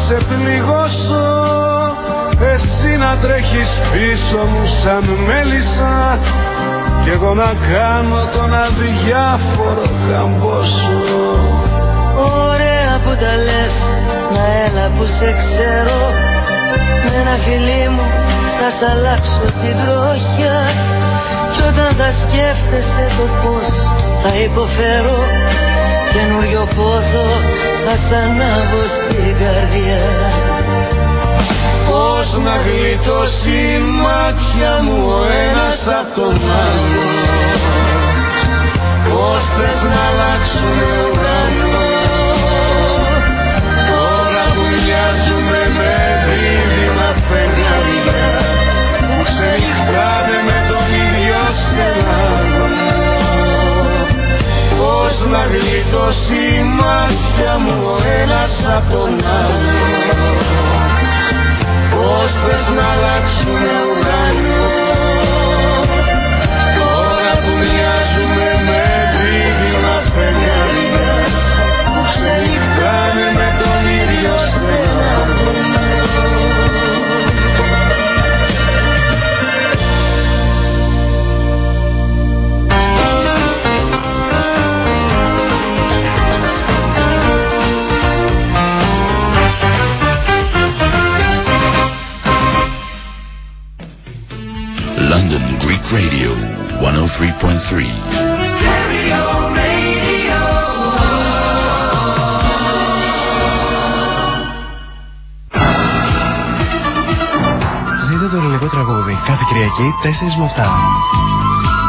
σε πληγώσω. Εσύ να τρέχεις πίσω μου σαν μέλισσα. Κι εγώ να κάνω τον αδιάφορο καμπόσο Ωραία που τα λες, να έλα που σε ξέρω. Με ένα φιλί μου θα σ' αλλάξω την τροχιά. Κι όταν θα σκέφτεσαι το πως θα υποφέρω Καινούριο πόθο θα σ' ανάβω στην καρδιά. Πώς Πώς να γλιτώσει η μάτια μου ο ένας απ' τον άλλο Πώς θες να αλλάξουμε ουρανό να γλιτώσει η μάτια μου ο ένας απ' τον άλλο Πώς θες να αλλάξουμε ουρανός; Radio 103.3. Ζείτε το ελληνικό τραγούδι κάθε Κυριακή 4 με 7.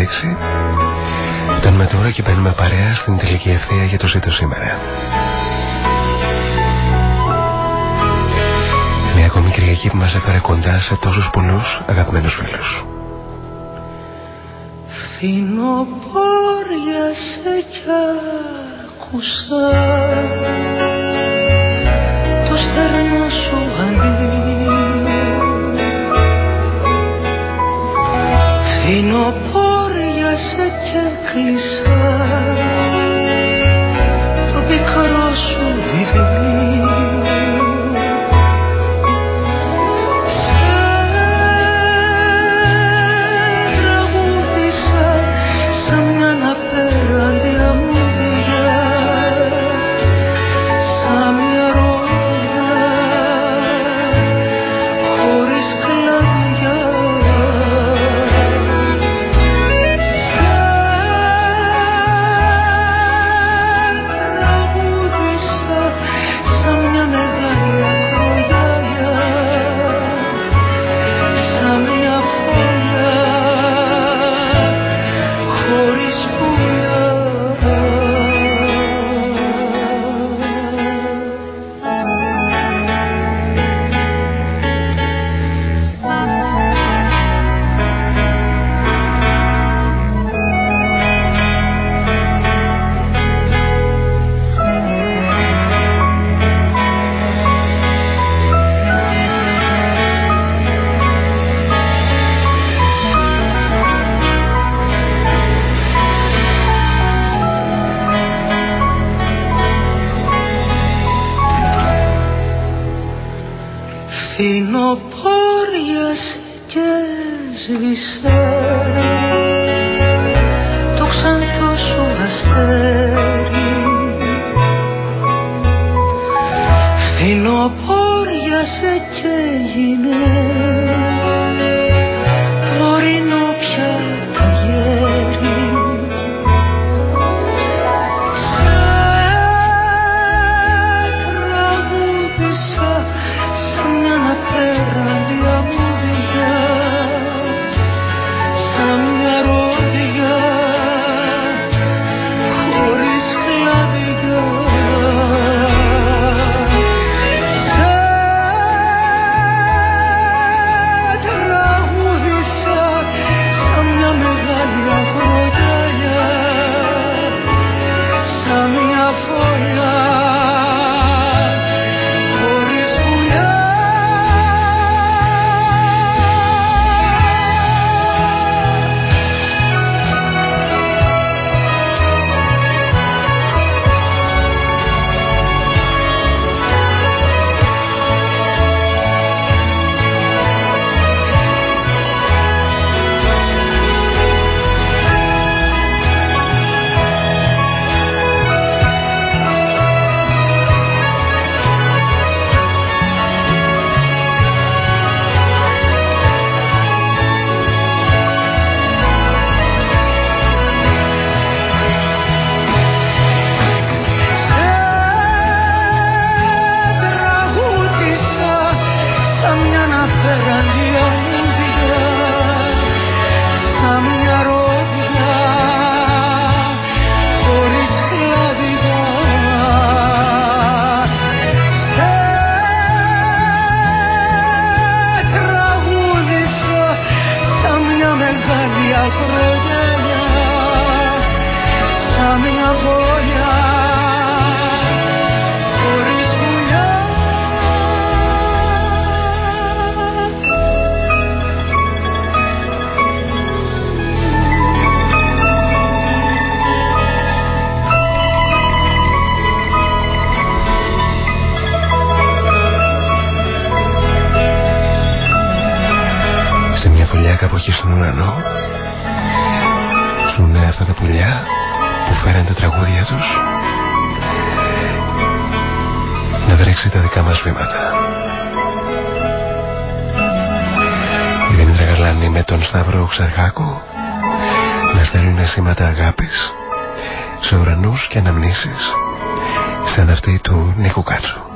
Λεπτά πριν από τις 6 Φτάνουμε τώρα και μπαίνουμε παρέα στην τελική ευθεία για το ζήτο σήμερα. Μια ακόμη Κυριακή που μας έφερε κοντά σε τόσους πολλούς αγαπημένους φίλους. Φθινοπόρια σε κι άκουσα το στερνό σου αντίο Φθινοπόρια σε κι εκεί στον ουρανό Ζουνε αυτά τα πουλιά που φέραν τα τραγούδια τους να βρέξει τα δικά μας βήματα. Η Δήμητρα Γαλάνη με τον Σταύρο Ξαρχάκο να στέλνουν σήματα αγάπης σε ουρανούς και αναμνήσεις σαν αυτή του Νίκου Κάτσου.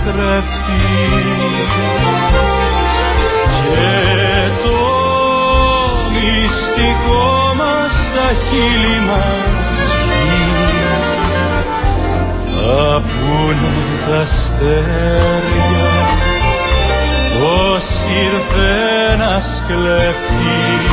στρεφτεί και το μυστικό μας στα χείλη μας απούν τα αστέρια πως ήρθε να σκλεφτεί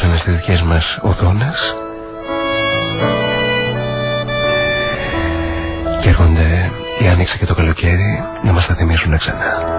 επέστρεψαν στις δικές μας οθόνες και έρχονται η άνοιξη και το καλοκαίρι να μας τα θυμίσουν ξανά.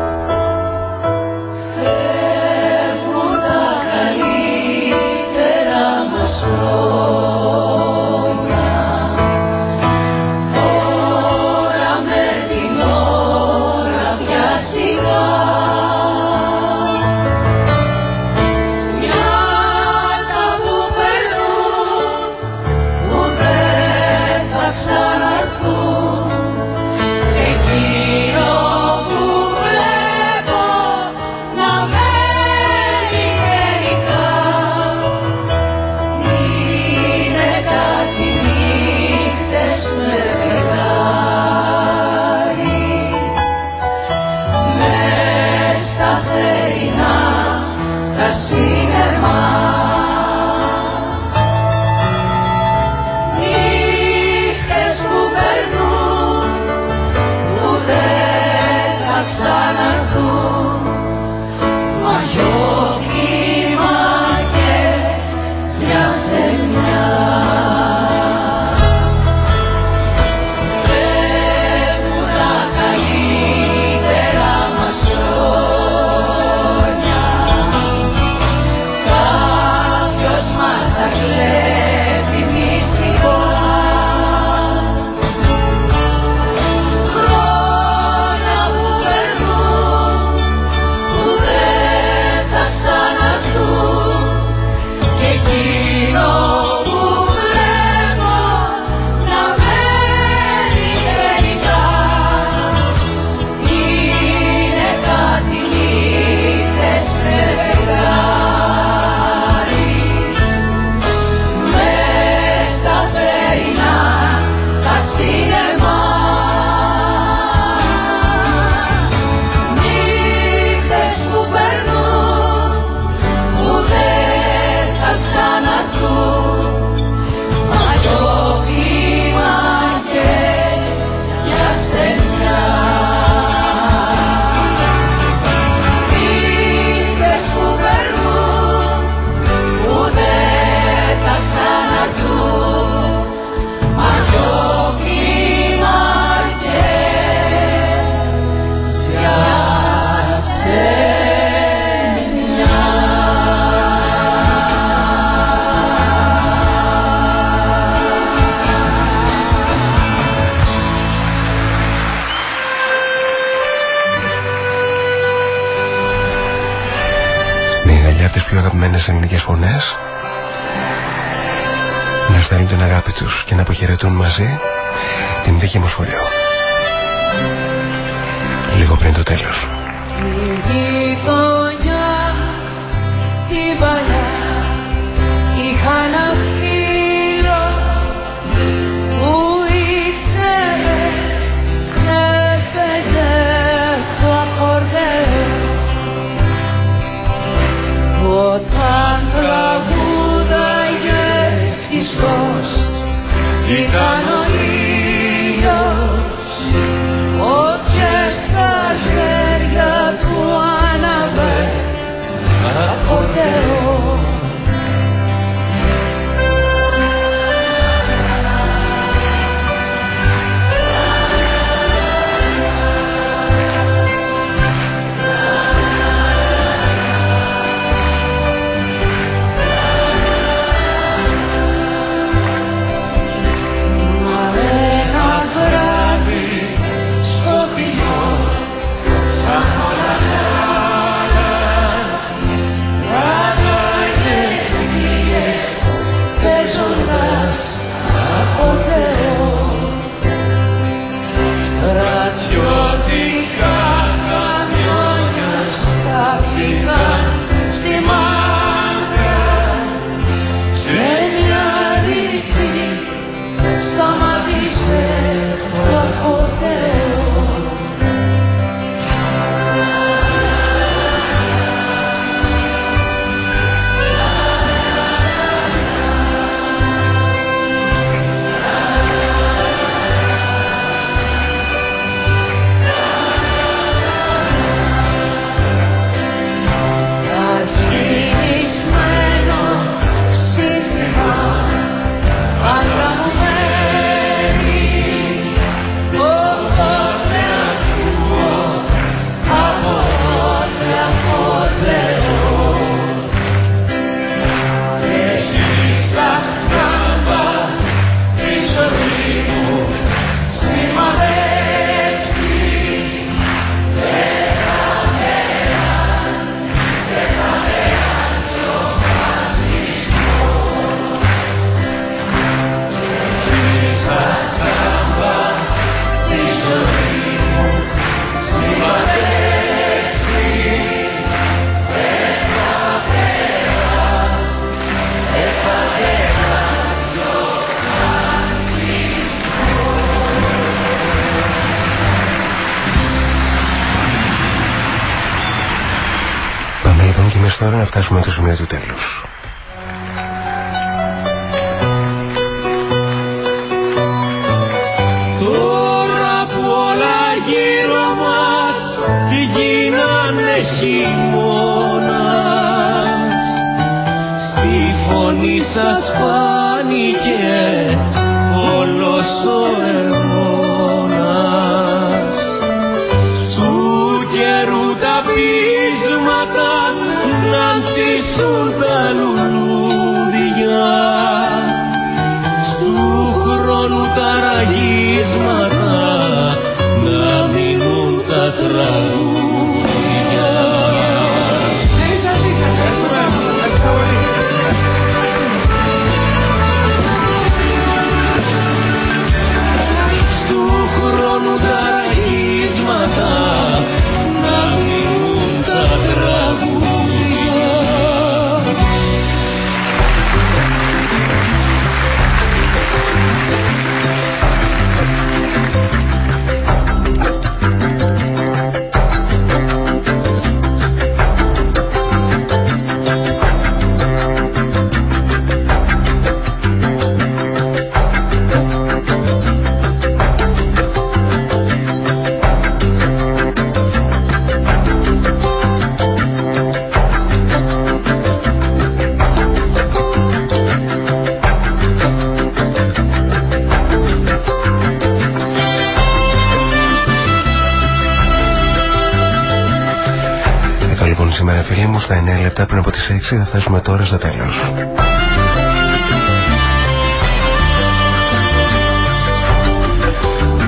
στα 9 λεπτά πριν από τις 6 θα φτάσουμε τώρα στο τέλος.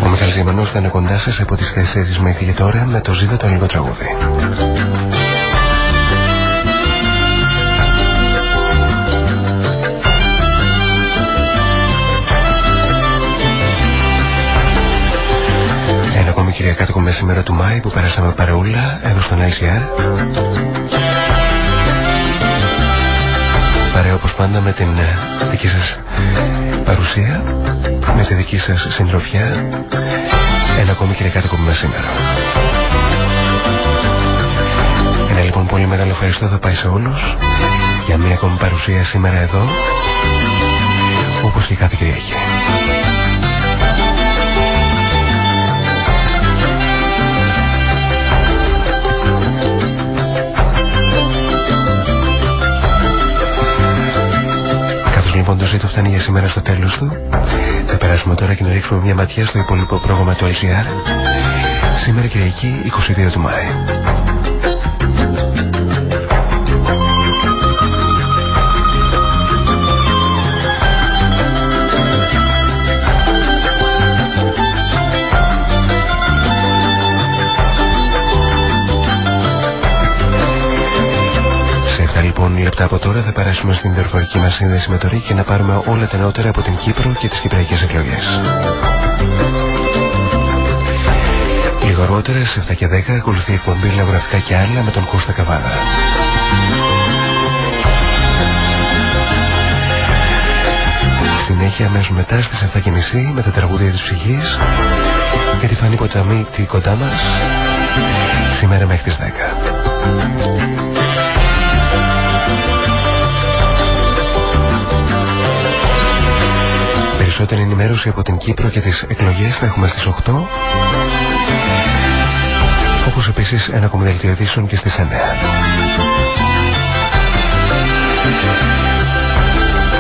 Ο Μιχάλης θα είναι κοντά σας από τις 4 μέχρι και τώρα με το ζήτητο λίγο τραγούδι. Κυριακάτικο μεσημέρα του Μάη που περάσαμε παρεούλα εδώ στον LCR όπως πάντα με την ε, δική σας παρουσία, με τη δική σας συντροφιά. Ένα ακόμη κυριακάτικο κομμάτι σήμερα. Ένα λοιπόν πολύ μεγάλο ευχαριστώ θα πάει σε όλους για μια ακόμη παρουσία σήμερα εδώ όπως και κάθε Κυριακή. Λοιπόν το ζήτο φτάνει για σήμερα στο τέλος του. Θα περάσουμε τώρα και να ρίξουμε μια ματιά στο υπόλοιπο πρόγραμμα του LCR Σήμερα Κυριακή 22 του Μάη λεπτά από τώρα θα περάσουμε στην δορυφορική μας σύνδεση με το ΡΙΚ και να πάρουμε όλα τα νεότερα από την Κύπρο και τις Κυπριακές εκλογές. Λίγο αργότερα, σε 7 και 10, ακολουθεί η εκπομπή Λεωγραφικά και άλλα με τον Κώστα Καβάδα. Συνέχεια αμέσως μετά στις 7 και μισή με τα τραγούδια της ψυχής και τη Φανή Ποταμή κοντά μας σήμερα μέχρι τις 10. Περισσότερη ενημέρωση από την Κύπρο και τις εκλογές θα έχουμε στις 8 όπως επίσης ένα κομμυδελτίο ειδήσεων και στις 9.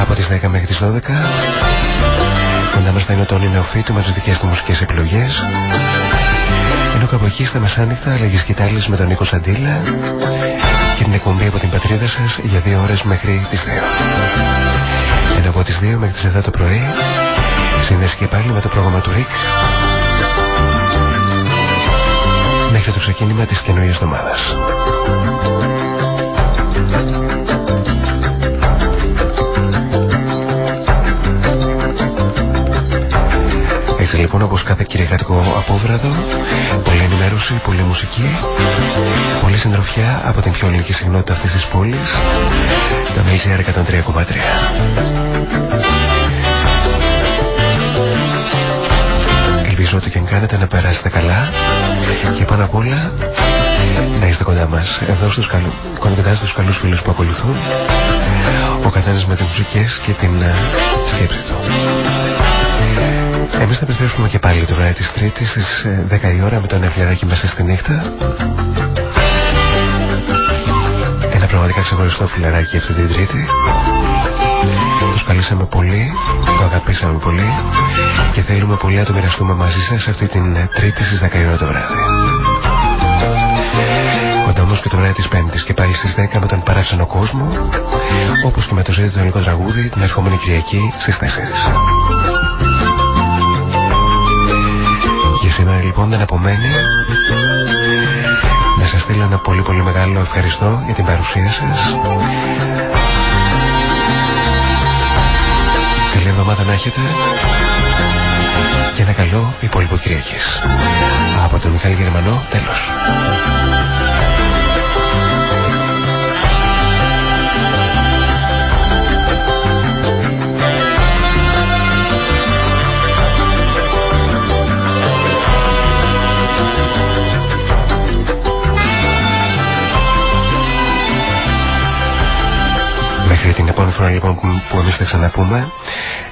Από τις 10 μέχρι τις 12 κοντά μας θα είναι ο Τόνι Νεοφίτου με τις δικές του μουσικές επιλογές ενώ κάπου εκεί στα μεσάνυχτα αλλαγής κοιτάλης με τον Νίκο Σαντήλα και την εκπομπή από την πατρίδα σας για δύο ώρες μέχρι τις 2. Ενώ από τις 2 μέχρι τις 7 το πρωί σύνδεση και πάλι με το πρόγραμμα του ΡΙΚ μέχρι το ξεκίνημα της καινούριας εβδομάδας. Έτσι λοιπόν όπως κάθε κυριακάτικο απόβραδο Πολλή ενημέρωση, πολλή μουσική Πολλή συντροφιά από την πιο ελληνική συχνότητα αυτής της πόλης Τα MCR 103,3 Ελπίζω ότι και αν κάνετε να περάσετε καλά και πάνω απ' όλα να είστε κοντά μας εδώ στους, καλου... κοντά στους καλούς φίλους που ακολουθούν ο καθένας με τις μουσικές και την uh, σκέψη του. Εμείς θα επιστρέψουμε και πάλι το βράδυ της Τρίτης στις 10 ε, η ώρα με τον Ευλιαράκι μέσα στη νύχτα. Ένα πραγματικά ξεχωριστό φιλαράκι αυτή την Τρίτη. Τους καλήσαμε πολύ, το αγαπήσαμε πολύ και θέλουμε πολύ να το μοιραστούμε μαζί σας αυτή την Τρίτη στις 10 η ώρα το βράδυ. Κοντά όμως και το βράδυ της Πέμπτης και πάλι στις 10 με τον παράξενο κόσμο όπως και με το ζήτητο το ελληνικό τραγούδι την ερχόμενη Κυριακή στις 4. Για σήμερα λοιπόν δεν απομένει να σας στείλω ένα πολύ πολύ μεγάλο ευχαριστώ για την παρουσία σας Καλή εβδομάδα να έχετε και ένα καλό υπόλοιπο Κυριακής. Από τον Μιχάλη Γερμανό, τέλος. Φορά λοιπόν που εμείς θα ξαναπούμε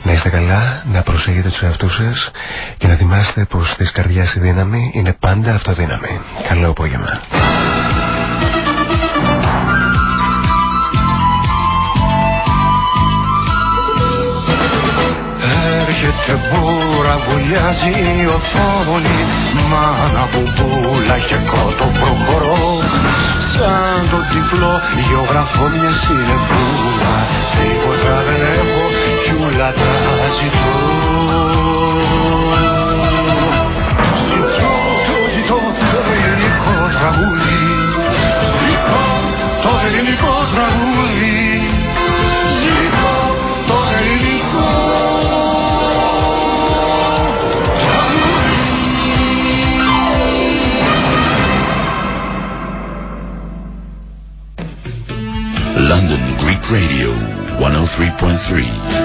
να είστε καλά, να προσέχετε τους εαυτούς σας και να θυμάστε πως της καρδιάς η δύναμη είναι πάντα αυτοδύναμη. Καλό απόγευμα. Έρχεται μπούρα, βουλιάζει η οθόνη Μάνα μπουμπούλα και κότο προχωρώ Σαν το τυφλό γεωγραφώ μια συνεπούλα Τίποτα δεν έχω κι ούλα τα ζητώ. Ζητώ, το ζητώ το ελληνικό τραγούδι. Ζητώ το ελληνικό τραγούδι Radio 103.3.